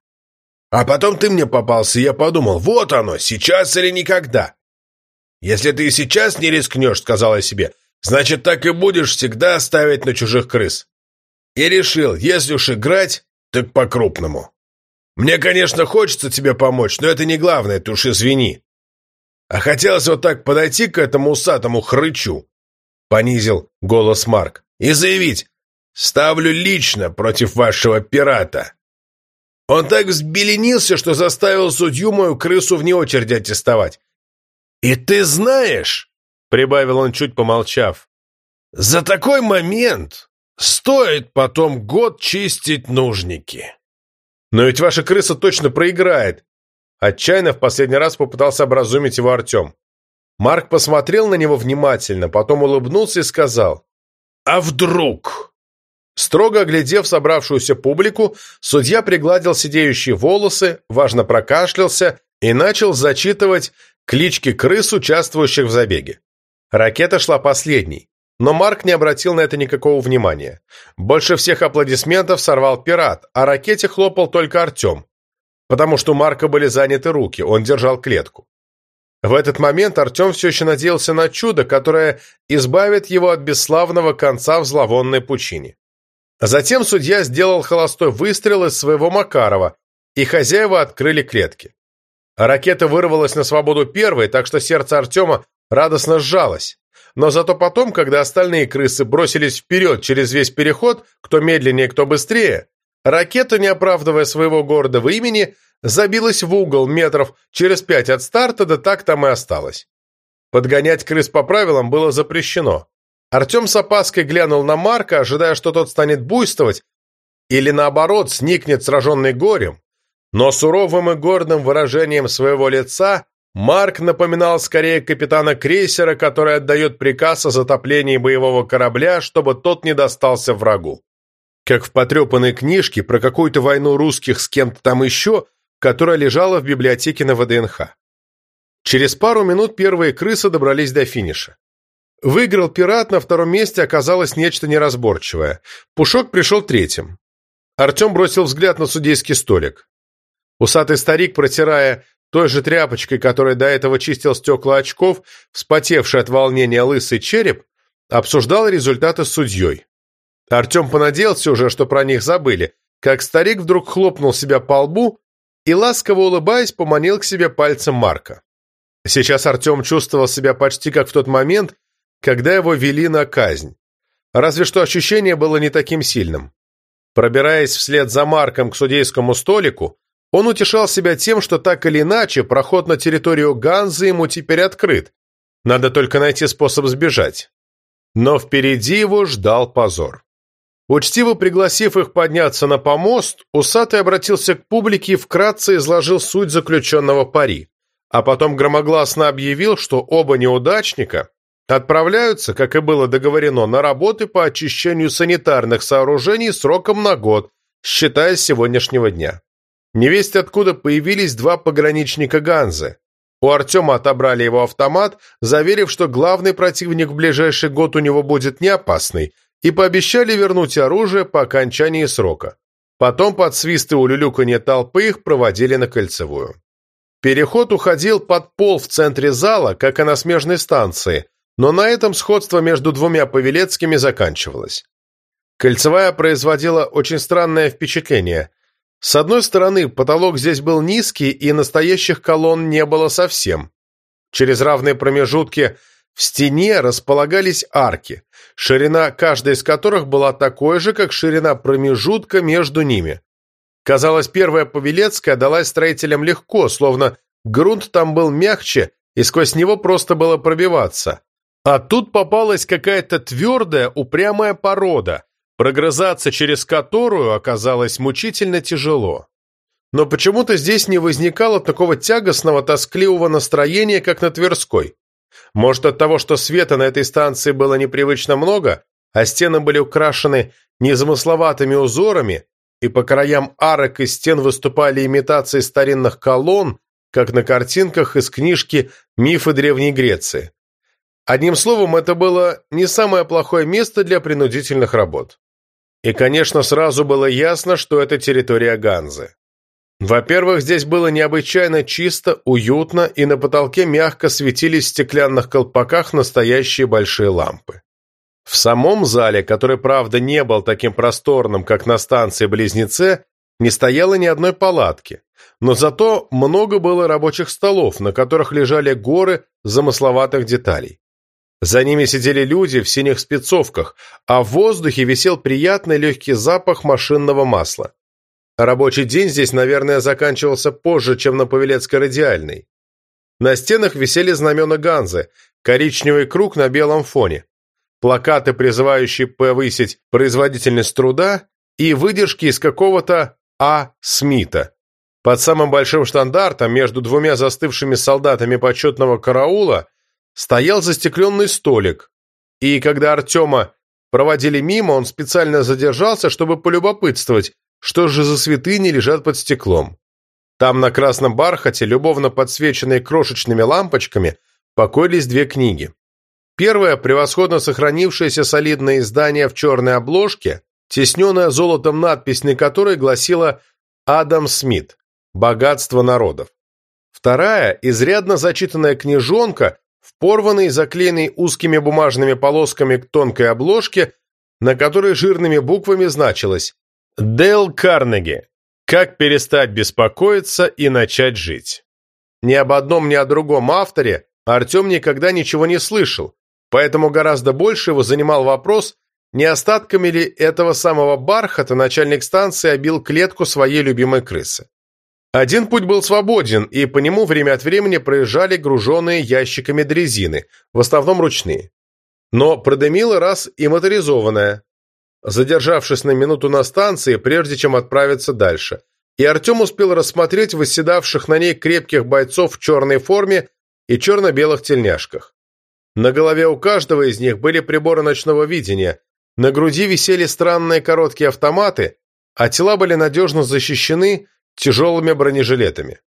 А потом ты мне попался, и я подумал, вот оно, сейчас или никогда. Если ты и сейчас не рискнешь, сказал я себе, значит, так и будешь всегда ставить на чужих крыс. И решил, если уж играть, так по-крупному. Мне, конечно, хочется тебе помочь, но это не главное, ты уж извини. А хотелось вот так подойти к этому усатому хрычу, понизил голос Марк, и заявить, ставлю лично против вашего пирата. Он так взбеленился, что заставил судью мою крысу вне очереди аттестовать. И ты знаешь, — прибавил он, чуть помолчав, — за такой момент Стоит потом год чистить нужники. Но ведь ваша крыса точно проиграет. Отчаянно в последний раз попытался образумить его Артем. Марк посмотрел на него внимательно, потом улыбнулся и сказал. «А вдруг?» Строго оглядев собравшуюся публику, судья пригладил сидеющие волосы, важно прокашлялся и начал зачитывать клички крыс, участвующих в забеге. Ракета шла последней. Но Марк не обратил на это никакого внимания. Больше всех аплодисментов сорвал пират, а ракете хлопал только Артем. Потому что у Марка были заняты руки, он держал клетку. В этот момент Артем все еще надеялся на чудо, которое избавит его от бесславного конца в зловонной пучине. Затем судья сделал холостой выстрел из своего Макарова, и хозяева открыли клетки. Ракета вырвалась на свободу первой, так что сердце Артема радостно сжалось. Но зато потом, когда остальные крысы бросились вперед через весь переход, кто медленнее, кто быстрее, ракета, не оправдывая своего гордого имени, забилась в угол метров через пять от старта, да так там и осталась. Подгонять крыс по правилам было запрещено. Артем с опаской глянул на Марка, ожидая, что тот станет буйствовать, или наоборот, сникнет сраженный горем, но суровым и гордым выражением своего лица Марк напоминал скорее капитана крейсера, который отдает приказ о затоплении боевого корабля, чтобы тот не достался врагу. Как в потрепанной книжке про какую-то войну русских с кем-то там еще, которая лежала в библиотеке на ВДНХ. Через пару минут первые крысы добрались до финиша. Выиграл пират, на втором месте оказалось нечто неразборчивое. Пушок пришел третьим. Артем бросил взгляд на судейский столик. Усатый старик, протирая той же тряпочкой, которой до этого чистил стекла очков, вспотевший от волнения лысый череп, обсуждал результаты с судьей. Артем понадеялся уже, что про них забыли, как старик вдруг хлопнул себя по лбу и, ласково улыбаясь, поманил к себе пальцем Марка. Сейчас Артем чувствовал себя почти как в тот момент, когда его вели на казнь. Разве что ощущение было не таким сильным. Пробираясь вслед за Марком к судейскому столику, он утешал себя тем, что так или иначе проход на территорию Ганзы ему теперь открыт. Надо только найти способ сбежать. Но впереди его ждал позор. Учтиво пригласив их подняться на помост, Усатый обратился к публике и вкратце изложил суть заключенного пари, а потом громогласно объявил, что оба неудачника отправляются, как и было договорено, на работы по очищению санитарных сооружений сроком на год, считая с сегодняшнего дня. Невесть откуда появились два пограничника Ганзы. У Артема отобрали его автомат, заверив, что главный противник в ближайший год у него будет не опасный, и пообещали вернуть оружие по окончании срока. Потом под свисты улюлюканье толпы их проводили на кольцевую. Переход уходил под пол в центре зала, как и на смежной станции, но на этом сходство между двумя Павелецкими заканчивалось. Кольцевая производила очень странное впечатление. С одной стороны, потолок здесь был низкий, и настоящих колонн не было совсем. Через равные промежутки в стене располагались арки, ширина каждой из которых была такой же, как ширина промежутка между ними. Казалось, первая Павелецкая далась строителям легко, словно грунт там был мягче, и сквозь него просто было пробиваться. А тут попалась какая-то твердая, упрямая порода, прогрызаться через которую оказалось мучительно тяжело. Но почему-то здесь не возникало такого тягостного, тоскливого настроения, как на Тверской. Может, от того, что света на этой станции было непривычно много, а стены были украшены незамысловатыми узорами, и по краям арок и стен выступали имитации старинных колонн, как на картинках из книжки «Мифы Древней Греции». Одним словом, это было не самое плохое место для принудительных работ. И, конечно, сразу было ясно, что это территория Ганзы. Во-первых, здесь было необычайно чисто, уютно, и на потолке мягко светились в стеклянных колпаках настоящие большие лампы. В самом зале, который, правда, не был таким просторным, как на станции Близнеце, не стояло ни одной палатки, но зато много было рабочих столов, на которых лежали горы замысловатых деталей. За ними сидели люди в синих спецовках, а в воздухе висел приятный легкий запах машинного масла. Рабочий день здесь, наверное, заканчивался позже, чем на Павелецкой радиальной. На стенах висели знамена Ганзы, коричневый круг на белом фоне, плакаты, призывающие повысить производительность труда, и выдержки из какого-то А. Смита. Под самым большим штандартом между двумя застывшими солдатами почетного караула стоял застекленный столик, и когда Артема проводили мимо, он специально задержался, чтобы полюбопытствовать, что же за святыни лежат под стеклом. Там на красном бархате, любовно подсвеченные крошечными лампочками, покоились две книги. Первая – превосходно сохранившееся солидное издание в черной обложке, тесненная золотом надпись на которой гласила «Адам Смит. Богатство народов». Вторая – изрядно зачитанная книжонка в порванной заклеенной узкими бумажными полосками к тонкой обложке, на которой жирными буквами значилось Дэл Карнеги. Как перестать беспокоиться и начать жить. Ни об одном, ни о другом авторе Артем никогда ничего не слышал, поэтому гораздо больше его занимал вопрос, не остатками ли этого самого бархата начальник станции обил клетку своей любимой крысы. Один путь был свободен, и по нему время от времени проезжали груженные ящиками дрезины, в основном ручные. Но продымила раз и моторизованная, задержавшись на минуту на станции, прежде чем отправиться дальше. И Артем успел рассмотреть восседавших на ней крепких бойцов в черной форме и черно-белых тельняшках. На голове у каждого из них были приборы ночного видения, на груди висели странные короткие автоматы, а тела были надежно защищены тяжелыми бронежилетами.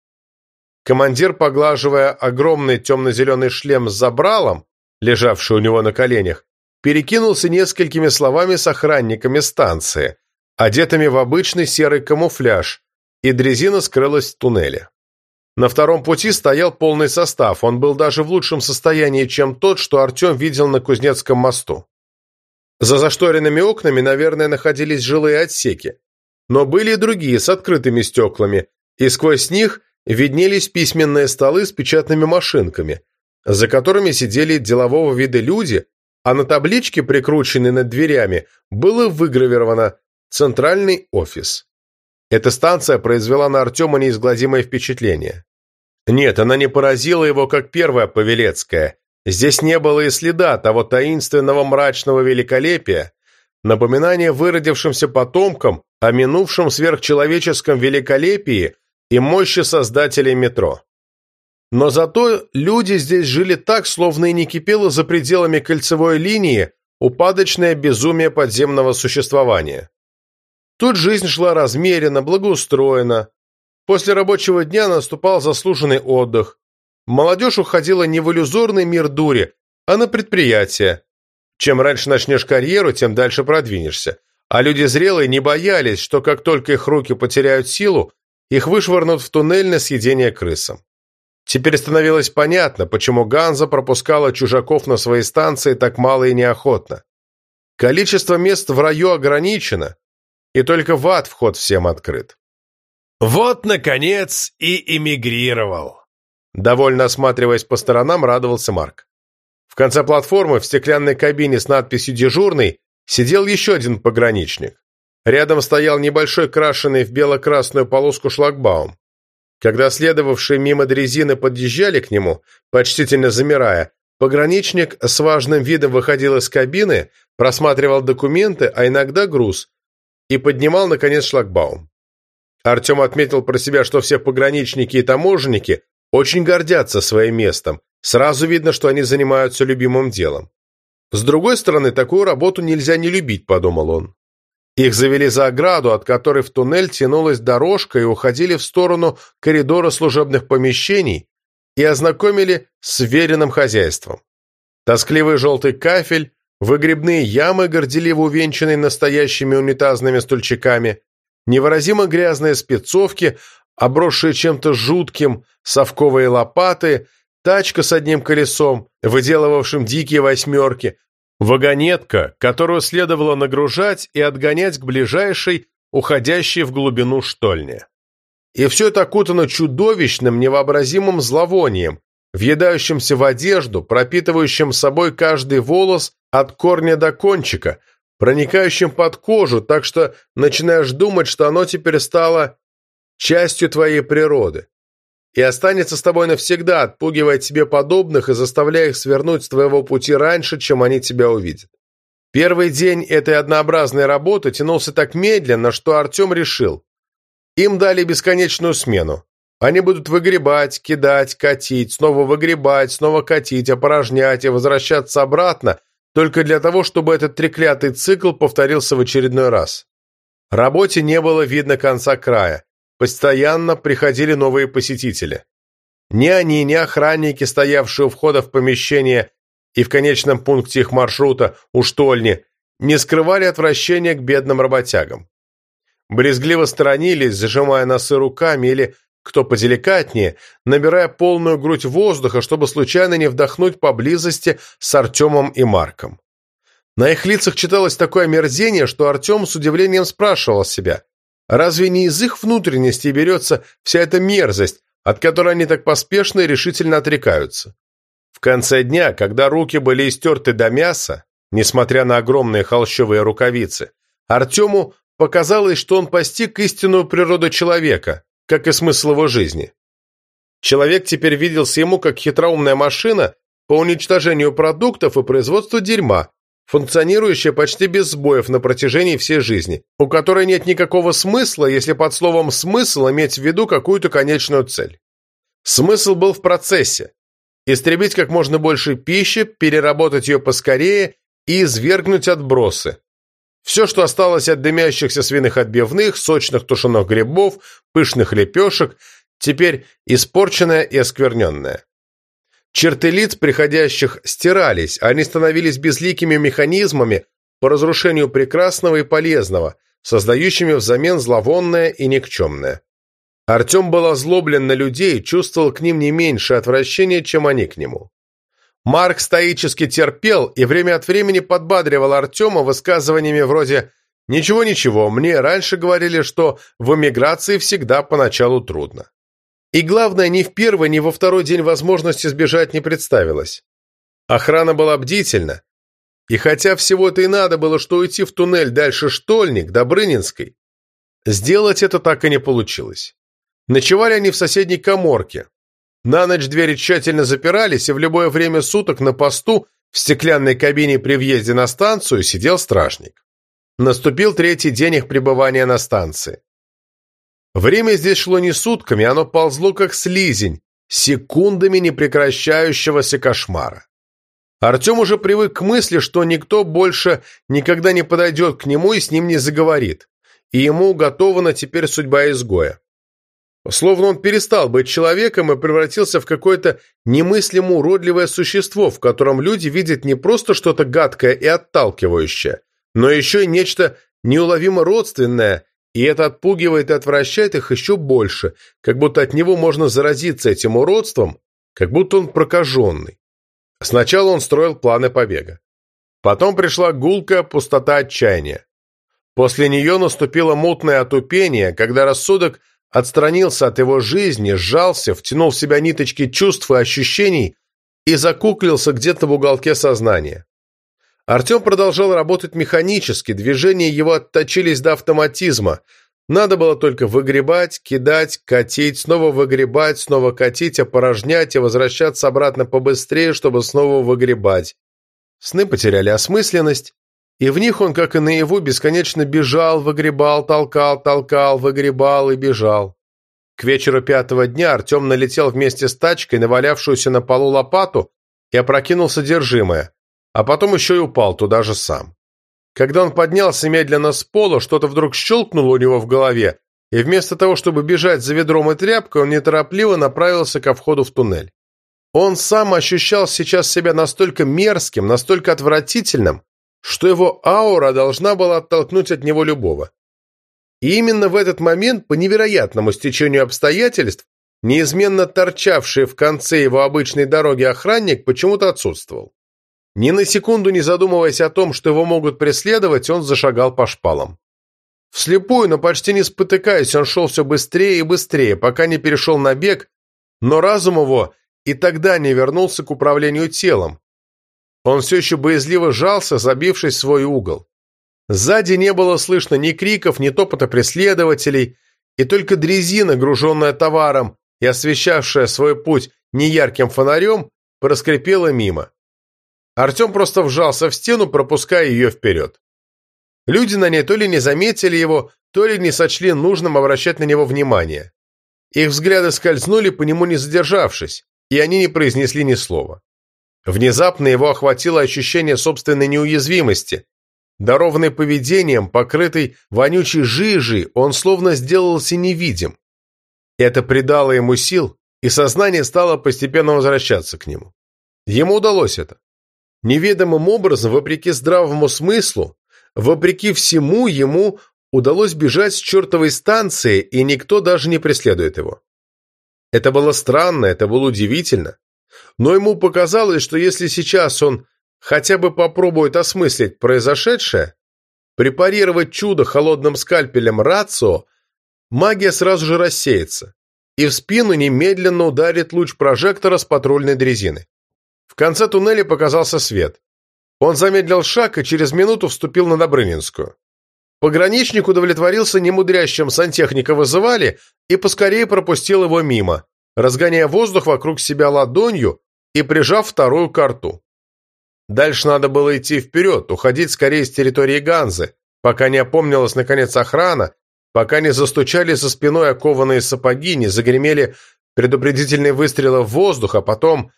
Командир, поглаживая огромный темно-зеленый шлем с забралом, лежавший у него на коленях, перекинулся несколькими словами с охранниками станции, одетыми в обычный серый камуфляж, и дрезина скрылась в туннеле. На втором пути стоял полный состав, он был даже в лучшем состоянии, чем тот, что Артем видел на Кузнецком мосту. За зашторенными окнами, наверное, находились жилые отсеки, но были и другие с открытыми стеклами, и сквозь них виднелись письменные столы с печатными машинками, за которыми сидели делового вида люди а на табличке, прикрученной над дверями, было выгравировано «Центральный офис». Эта станция произвела на Артема неизгладимое впечатление. Нет, она не поразила его, как первая Павелецкая. Здесь не было и следа того таинственного мрачного великолепия, напоминания выродившимся потомкам о минувшем сверхчеловеческом великолепии и мощи создателей метро. Но зато люди здесь жили так, словно и не кипело за пределами кольцевой линии упадочное безумие подземного существования. Тут жизнь шла размеренно, благоустроена. После рабочего дня наступал заслуженный отдых. Молодежь уходила не в иллюзорный мир дури, а на предприятие. Чем раньше начнешь карьеру, тем дальше продвинешься. А люди зрелые не боялись, что как только их руки потеряют силу, их вышвырнут в туннель на съедение крысам. Теперь становилось понятно, почему Ганза пропускала чужаков на свои станции так мало и неохотно. Количество мест в раю ограничено, и только в ад вход всем открыт. «Вот, наконец, и эмигрировал!» Довольно осматриваясь по сторонам, радовался Марк. В конце платформы, в стеклянной кабине с надписью «Дежурный», сидел еще один пограничник. Рядом стоял небольшой крашеный в бело-красную полоску шлагбаум. Когда следовавшие мимо дрезины подъезжали к нему, почтительно замирая, пограничник с важным видом выходил из кабины, просматривал документы, а иногда груз, и поднимал, наконец, шлагбаум. Артем отметил про себя, что все пограничники и таможенники очень гордятся своим местом. Сразу видно, что они занимаются любимым делом. С другой стороны, такую работу нельзя не любить, подумал он. Их завели за ограду, от которой в туннель тянулась дорожка и уходили в сторону коридора служебных помещений и ознакомили с веренным хозяйством. Тоскливый желтый кафель, выгребные ямы, горделиво увенчанные настоящими унитазными стульчиками, невыразимо грязные спецовки, обросшие чем-то жутким, совковые лопаты, тачка с одним колесом, выделывавшим дикие восьмерки, вагонетка, которую следовало нагружать и отгонять к ближайшей, уходящей в глубину штольне. И все это окутано чудовищным, невообразимым зловонием, въедающимся в одежду, пропитывающим собой каждый волос от корня до кончика, проникающим под кожу, так что начинаешь думать, что оно теперь стало частью твоей природы и останется с тобой навсегда, отпугивая тебе подобных и заставляя их свернуть с твоего пути раньше, чем они тебя увидят. Первый день этой однообразной работы тянулся так медленно, что Артем решил. Им дали бесконечную смену. Они будут выгребать, кидать, катить, снова выгребать, снова катить, опорожнять и возвращаться обратно, только для того, чтобы этот треклятый цикл повторился в очередной раз. Работе не было видно конца края. Постоянно приходили новые посетители. Ни они, ни охранники, стоявшие у входа в помещение и в конечном пункте их маршрута, у штольни, не скрывали отвращения к бедным работягам. Брезгливо сторонились, зажимая носы руками или, кто поделикатнее, набирая полную грудь воздуха, чтобы случайно не вдохнуть поблизости с Артемом и Марком. На их лицах читалось такое омерзение, что Артем с удивлением спрашивал себя, Разве не из их внутренности берется вся эта мерзость, от которой они так поспешно и решительно отрекаются? В конце дня, когда руки были истерты до мяса, несмотря на огромные холщовые рукавицы, Артему показалось, что он постиг истинную природу человека, как и смысл его жизни. Человек теперь виделся ему как хитроумная машина по уничтожению продуктов и производству дерьма, функционирующая почти без сбоев на протяжении всей жизни, у которой нет никакого смысла, если под словом «смысл» иметь в виду какую-то конечную цель. Смысл был в процессе. Истребить как можно больше пищи, переработать ее поскорее и извергнуть отбросы. Все, что осталось от дымящихся свиных отбивных, сочных тушеных грибов, пышных лепешек, теперь испорченное и оскверненное. Черты лиц приходящих стирались, они становились безликими механизмами по разрушению прекрасного и полезного, создающими взамен зловонное и никчемное. Артем был озлоблен на людей, чувствовал к ним не меньше отвращения, чем они к нему. Марк стоически терпел и время от времени подбадривал Артема высказываниями вроде «Ничего-ничего, мне раньше говорили, что в эмиграции всегда поначалу трудно». И главное, ни в первый, ни во второй день возможности сбежать не представилось. Охрана была бдительна. И хотя всего-то и надо было, что уйти в туннель дальше Штольник, Добрынинской, сделать это так и не получилось. Ночевали они в соседней коморке. На ночь двери тщательно запирались, и в любое время суток на посту в стеклянной кабине при въезде на станцию сидел стражник. Наступил третий день их пребывания на станции. Время здесь шло не сутками, оно ползло как слизень, секундами непрекращающегося кошмара. Артем уже привык к мысли, что никто больше никогда не подойдет к нему и с ним не заговорит, и ему уготована теперь судьба изгоя. Словно он перестал быть человеком и превратился в какое-то немыслимо уродливое существо, в котором люди видят не просто что-то гадкое и отталкивающее, но еще и нечто неуловимо родственное И это отпугивает и отвращает их еще больше, как будто от него можно заразиться этим уродством, как будто он прокаженный. Сначала он строил планы побега. Потом пришла гулкая пустота отчаяния. После нее наступило мутное отупение, когда рассудок отстранился от его жизни, сжался, втянул в себя ниточки чувств и ощущений и закуклился где-то в уголке сознания. Артем продолжал работать механически, движения его отточились до автоматизма. Надо было только выгребать, кидать, катить, снова выгребать, снова катить, опорожнять и возвращаться обратно побыстрее, чтобы снова выгребать. Сны потеряли осмысленность, и в них он, как и наяву, бесконечно бежал, выгребал, толкал, толкал, выгребал и бежал. К вечеру пятого дня Артем налетел вместе с тачкой, навалявшуюся на полу лопату, и опрокинул содержимое, а потом еще и упал туда же сам. Когда он поднялся медленно с пола, что-то вдруг щелкнуло у него в голове, и вместо того, чтобы бежать за ведром и тряпкой, он неторопливо направился ко входу в туннель. Он сам ощущал сейчас себя настолько мерзким, настолько отвратительным, что его аура должна была оттолкнуть от него любого. И именно в этот момент, по невероятному стечению обстоятельств, неизменно торчавший в конце его обычной дороги охранник почему-то отсутствовал. Ни на секунду не задумываясь о том, что его могут преследовать, он зашагал по шпалам. Вслепую, но почти не спотыкаясь, он шел все быстрее и быстрее, пока не перешел на бег, но разум его и тогда не вернулся к управлению телом, он все еще боязливо жался, забившись в свой угол. Сзади не было слышно ни криков, ни топота преследователей, и только дрезина, груженная товаром и освещавшая свой путь неярким фонарем, проскрипела мимо. Артем просто вжался в стену, пропуская ее вперед. Люди на ней то ли не заметили его, то ли не сочли нужным обращать на него внимание. Их взгляды скользнули по нему не задержавшись, и они не произнесли ни слова. Внезапно его охватило ощущение собственной неуязвимости. Дарованный поведением, покрытый вонючей жижей, он словно сделался невидим. Это придало ему сил, и сознание стало постепенно возвращаться к нему. Ему удалось это. Неведомым образом, вопреки здравому смыслу, вопреки всему, ему удалось бежать с чертовой станции, и никто даже не преследует его. Это было странно, это было удивительно но ему показалось, что если сейчас он хотя бы попробует осмыслить произошедшее, препарировать чудо холодным скальпелем рацио, магия сразу же рассеется, и в спину немедленно ударит луч прожектора с патрульной дрезины. В конце туннеля показался свет. Он замедлил шаг и через минуту вступил на Добрынинскую. Пограничник удовлетворился немудрящим сантехника вызывали и поскорее пропустил его мимо, разгоняя воздух вокруг себя ладонью и прижав вторую карту. Дальше надо было идти вперед, уходить скорее с территории Ганзы, пока не опомнилась наконец охрана, пока не застучали за спиной окованные сапоги, не загремели предупредительные выстрелы в воздух, а потом...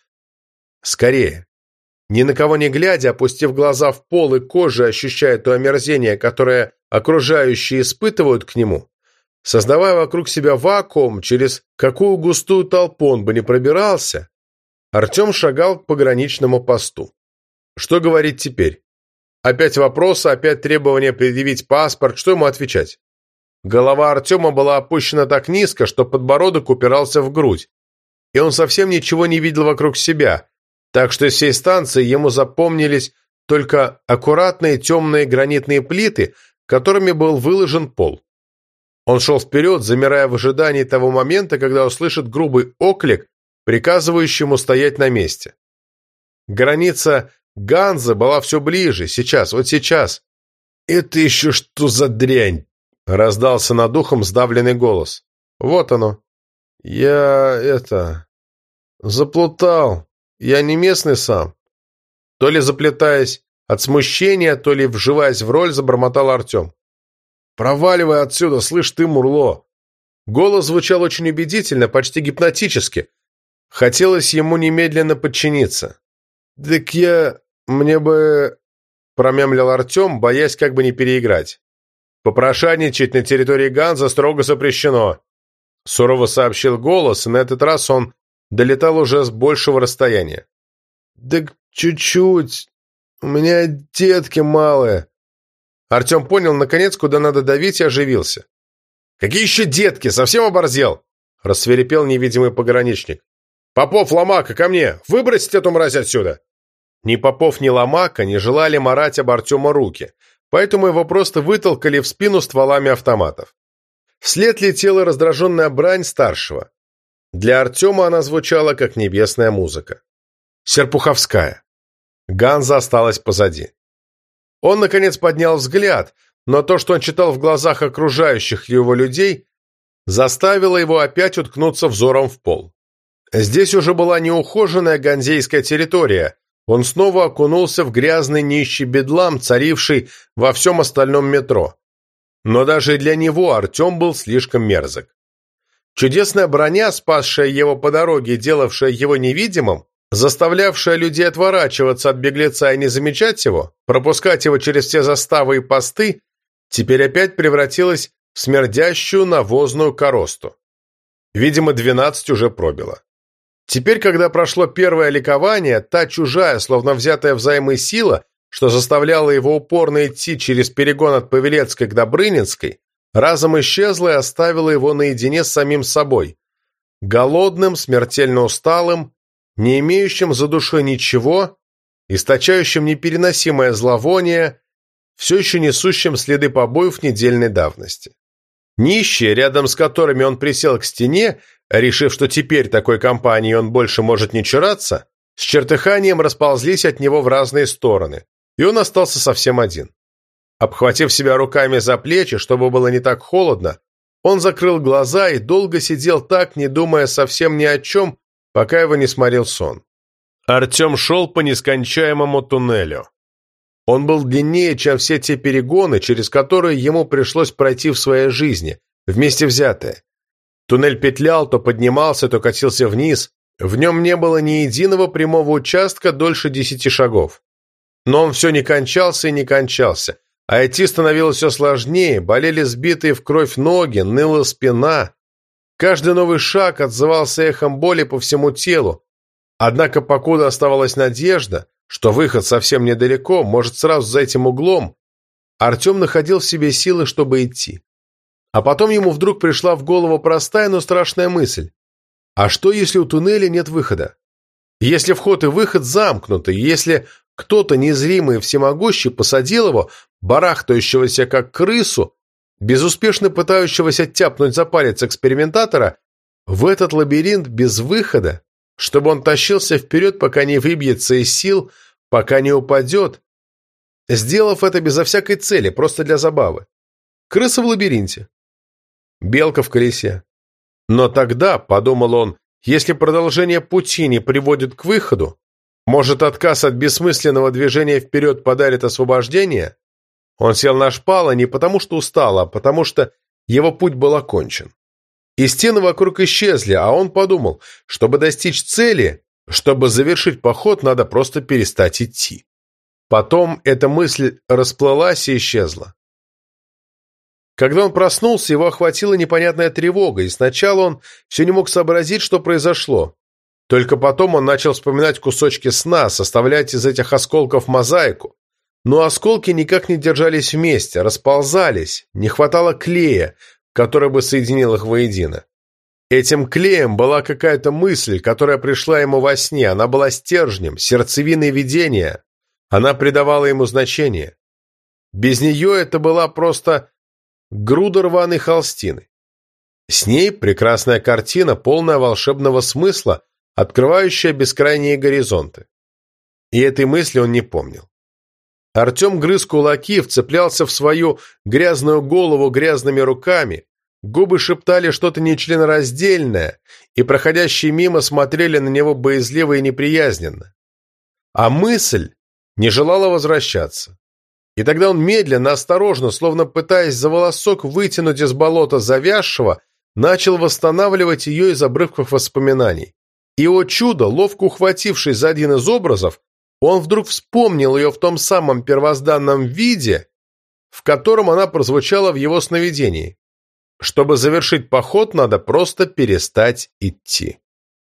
Скорее. Ни на кого не глядя, опустив глаза в пол и кожей ощущая то омерзение, которое окружающие испытывают к нему, создавая вокруг себя вакуум, через какую густую толпу он бы не пробирался, Артем шагал к пограничному посту. Что говорить теперь? Опять вопросы, опять требование предъявить паспорт, что ему отвечать? Голова Артема была опущена так низко, что подбородок упирался в грудь, и он совсем ничего не видел вокруг себя, так что из всей станции ему запомнились только аккуратные темные гранитные плиты, которыми был выложен пол. Он шел вперед, замирая в ожидании того момента, когда услышит грубый оклик, приказывающий ему стоять на месте. Граница Ганза была все ближе, сейчас, вот сейчас. «Это еще что за дрянь?» — раздался над ухом сдавленный голос. «Вот оно. Я, это... заплутал. Я не местный сам». То ли заплетаясь от смущения, то ли вживаясь в роль, забормотал Артем. «Проваливай отсюда, слышь ты, Мурло!» Голос звучал очень убедительно, почти гипнотически. Хотелось ему немедленно подчиниться. «Так я... мне бы...» — промямлил Артем, боясь как бы не переиграть. «Попрошайничать на территории Ганза строго запрещено», — сурово сообщил голос, и на этот раз он долетал уже с большего расстояния. «Так чуть-чуть. У меня детки малые», Артем понял, наконец, куда надо давить, и оживился. «Какие еще детки? Совсем оборзел?» — рассверепел невидимый пограничник. «Попов, Ломака, ко мне! Выбросить эту мразь отсюда!» Ни Попов, ни Ломака не желали марать об Артема руки, поэтому его просто вытолкали в спину стволами автоматов. Вслед летела раздраженная брань старшего. Для Артема она звучала, как небесная музыка. Серпуховская. Ганза осталась позади. Он, наконец, поднял взгляд, но то, что он читал в глазах окружающих его людей, заставило его опять уткнуться взором в пол. Здесь уже была неухоженная ганзейская территория, он снова окунулся в грязный нищий бедлам, царивший во всем остальном метро. Но даже для него Артем был слишком мерзок. Чудесная броня, спасшая его по дороге, делавшая его невидимым, заставлявшая людей отворачиваться от беглеца и не замечать его, пропускать его через все заставы и посты, теперь опять превратилась в смердящую навозную коросту. Видимо, двенадцать уже пробило. Теперь, когда прошло первое ликование, та чужая, словно взятая взаймы сила, что заставляла его упорно идти через перегон от Павелецкой к Добрынинской, разом исчезла и оставила его наедине с самим собой. Голодным, смертельно усталым, не имеющим за душой ничего, источающим непереносимое зловоние, все еще несущим следы побоев недельной давности. Нищие, рядом с которыми он присел к стене, решив, что теперь такой компании он больше может не чураться, с чертыханием расползлись от него в разные стороны, и он остался совсем один. Обхватив себя руками за плечи, чтобы было не так холодно, он закрыл глаза и долго сидел так, не думая совсем ни о чем, пока его не сморил сон. Артем шел по нескончаемому туннелю. Он был длиннее, чем все те перегоны, через которые ему пришлось пройти в своей жизни, вместе взятые. Туннель петлял, то поднимался, то катился вниз. В нем не было ни единого прямого участка дольше десяти шагов. Но он все не кончался и не кончался. А идти становилось все сложнее, болели сбитые в кровь ноги, ныла спина. Каждый новый шаг отзывался эхом боли по всему телу. Однако покуда оставалась надежда, что выход совсем недалеко, может сразу за этим углом, Артем находил в себе силы, чтобы идти. А потом ему вдруг пришла в голову простая, но страшная мысль. А что, если у туннеля нет выхода? Если вход и выход замкнуты, если кто-то незримый и всемогущий посадил его, барахтающегося как крысу, безуспешно пытающегося тяпнуть за палец экспериментатора, в этот лабиринт без выхода, чтобы он тащился вперед, пока не выбьется из сил, пока не упадет, сделав это безо всякой цели, просто для забавы. Крыса в лабиринте белка в колесе. Но тогда, подумал он, если продолжение пути не приводит к выходу, может, отказ от бессмысленного движения вперед подарит освобождение? Он сел на шпалы не потому, что устал, а потому что его путь был окончен. И стены вокруг исчезли, а он подумал, чтобы достичь цели, чтобы завершить поход, надо просто перестать идти. Потом эта мысль расплылась и исчезла. Когда он проснулся, его охватила непонятная тревога, и сначала он все не мог сообразить, что произошло. Только потом он начал вспоминать кусочки сна, составлять из этих осколков мозаику. Но осколки никак не держались вместе, расползались, не хватало клея, который бы соединил их воедино. Этим клеем была какая-то мысль, которая пришла ему во сне, она была стержнем, сердцевиной видения, она придавала ему значение. Без нее это была просто груда рваной холстины. С ней прекрасная картина, полная волшебного смысла, открывающая бескрайние горизонты. И этой мысли он не помнил. Артем грыз кулаки, вцеплялся в свою грязную голову грязными руками, губы шептали что-то нечленораздельное, и проходящие мимо смотрели на него боязливо и неприязненно. А мысль не желала возвращаться. И тогда он медленно, осторожно, словно пытаясь за волосок вытянуть из болота завязшего, начал восстанавливать ее из обрывков воспоминаний. И, о чудо, ловко ухватившись за один из образов, он вдруг вспомнил ее в том самом первозданном виде, в котором она прозвучала в его сновидении. Чтобы завершить поход, надо просто перестать идти.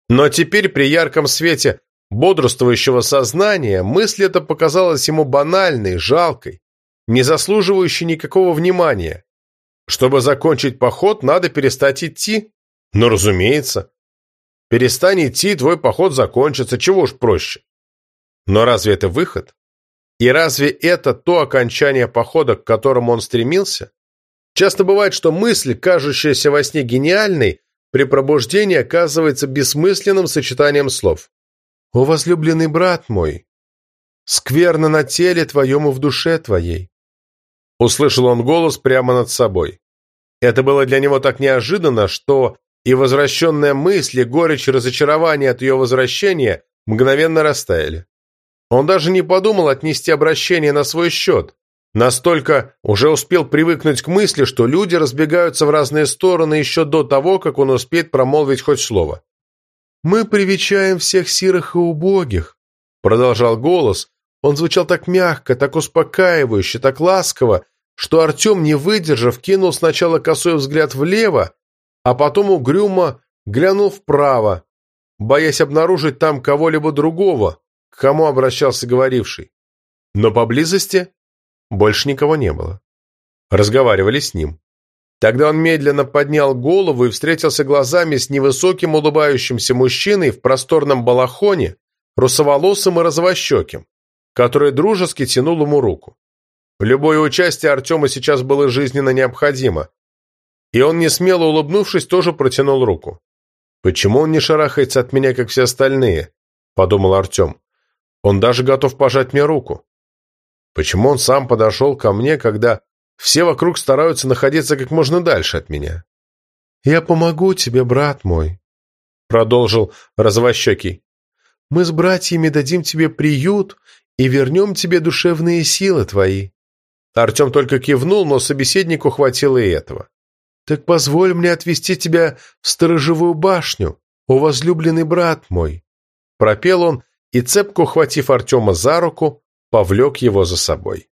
Но теперь при ярком свете бодрствующего сознания, мысль эта показалась ему банальной, жалкой, не заслуживающей никакого внимания. Чтобы закончить поход, надо перестать идти. Ну, разумеется. Перестань идти, твой поход закончится, чего уж проще. Но разве это выход? И разве это то окончание похода, к которому он стремился? Часто бывает, что мысль, кажущаяся во сне гениальной, при пробуждении оказывается бессмысленным сочетанием слов. «О, возлюбленный брат мой, скверно на теле твоем и в душе твоей». Услышал он голос прямо над собой. Это было для него так неожиданно, что и возвращенная мысль, и горечь разочарования от ее возвращения мгновенно растаяли. Он даже не подумал отнести обращение на свой счет. Настолько уже успел привыкнуть к мысли, что люди разбегаются в разные стороны еще до того, как он успеет промолвить хоть слово. «Мы привечаем всех сирых и убогих», — продолжал голос. Он звучал так мягко, так успокаивающе, так ласково, что Артем, не выдержав, кинул сначала косой взгляд влево, а потом угрюмо глянул вправо, боясь обнаружить там кого-либо другого, к кому обращался говоривший. Но поблизости больше никого не было. Разговаривали с ним. Тогда он медленно поднял голову и встретился глазами с невысоким улыбающимся мужчиной в просторном балахоне, русоволосым и розовощеким, который дружески тянул ему руку. Любое участие Артема сейчас было жизненно необходимо, и он, не смело улыбнувшись, тоже протянул руку. «Почему он не шарахается от меня, как все остальные?» – подумал Артем. «Он даже готов пожать мне руку. Почему он сам подошел ко мне, когда все вокруг стараются находиться как можно дальше от меня?» «Я помогу тебе, брат мой», — продолжил Развощекий. «Мы с братьями дадим тебе приют и вернем тебе душевные силы твои». Артем только кивнул, но собеседнику хватило и этого. «Так позволь мне отвести тебя в сторожевую башню, о возлюбленный брат мой!» Пропел он и, цепко ухватив Артема за руку, повлек его за собой.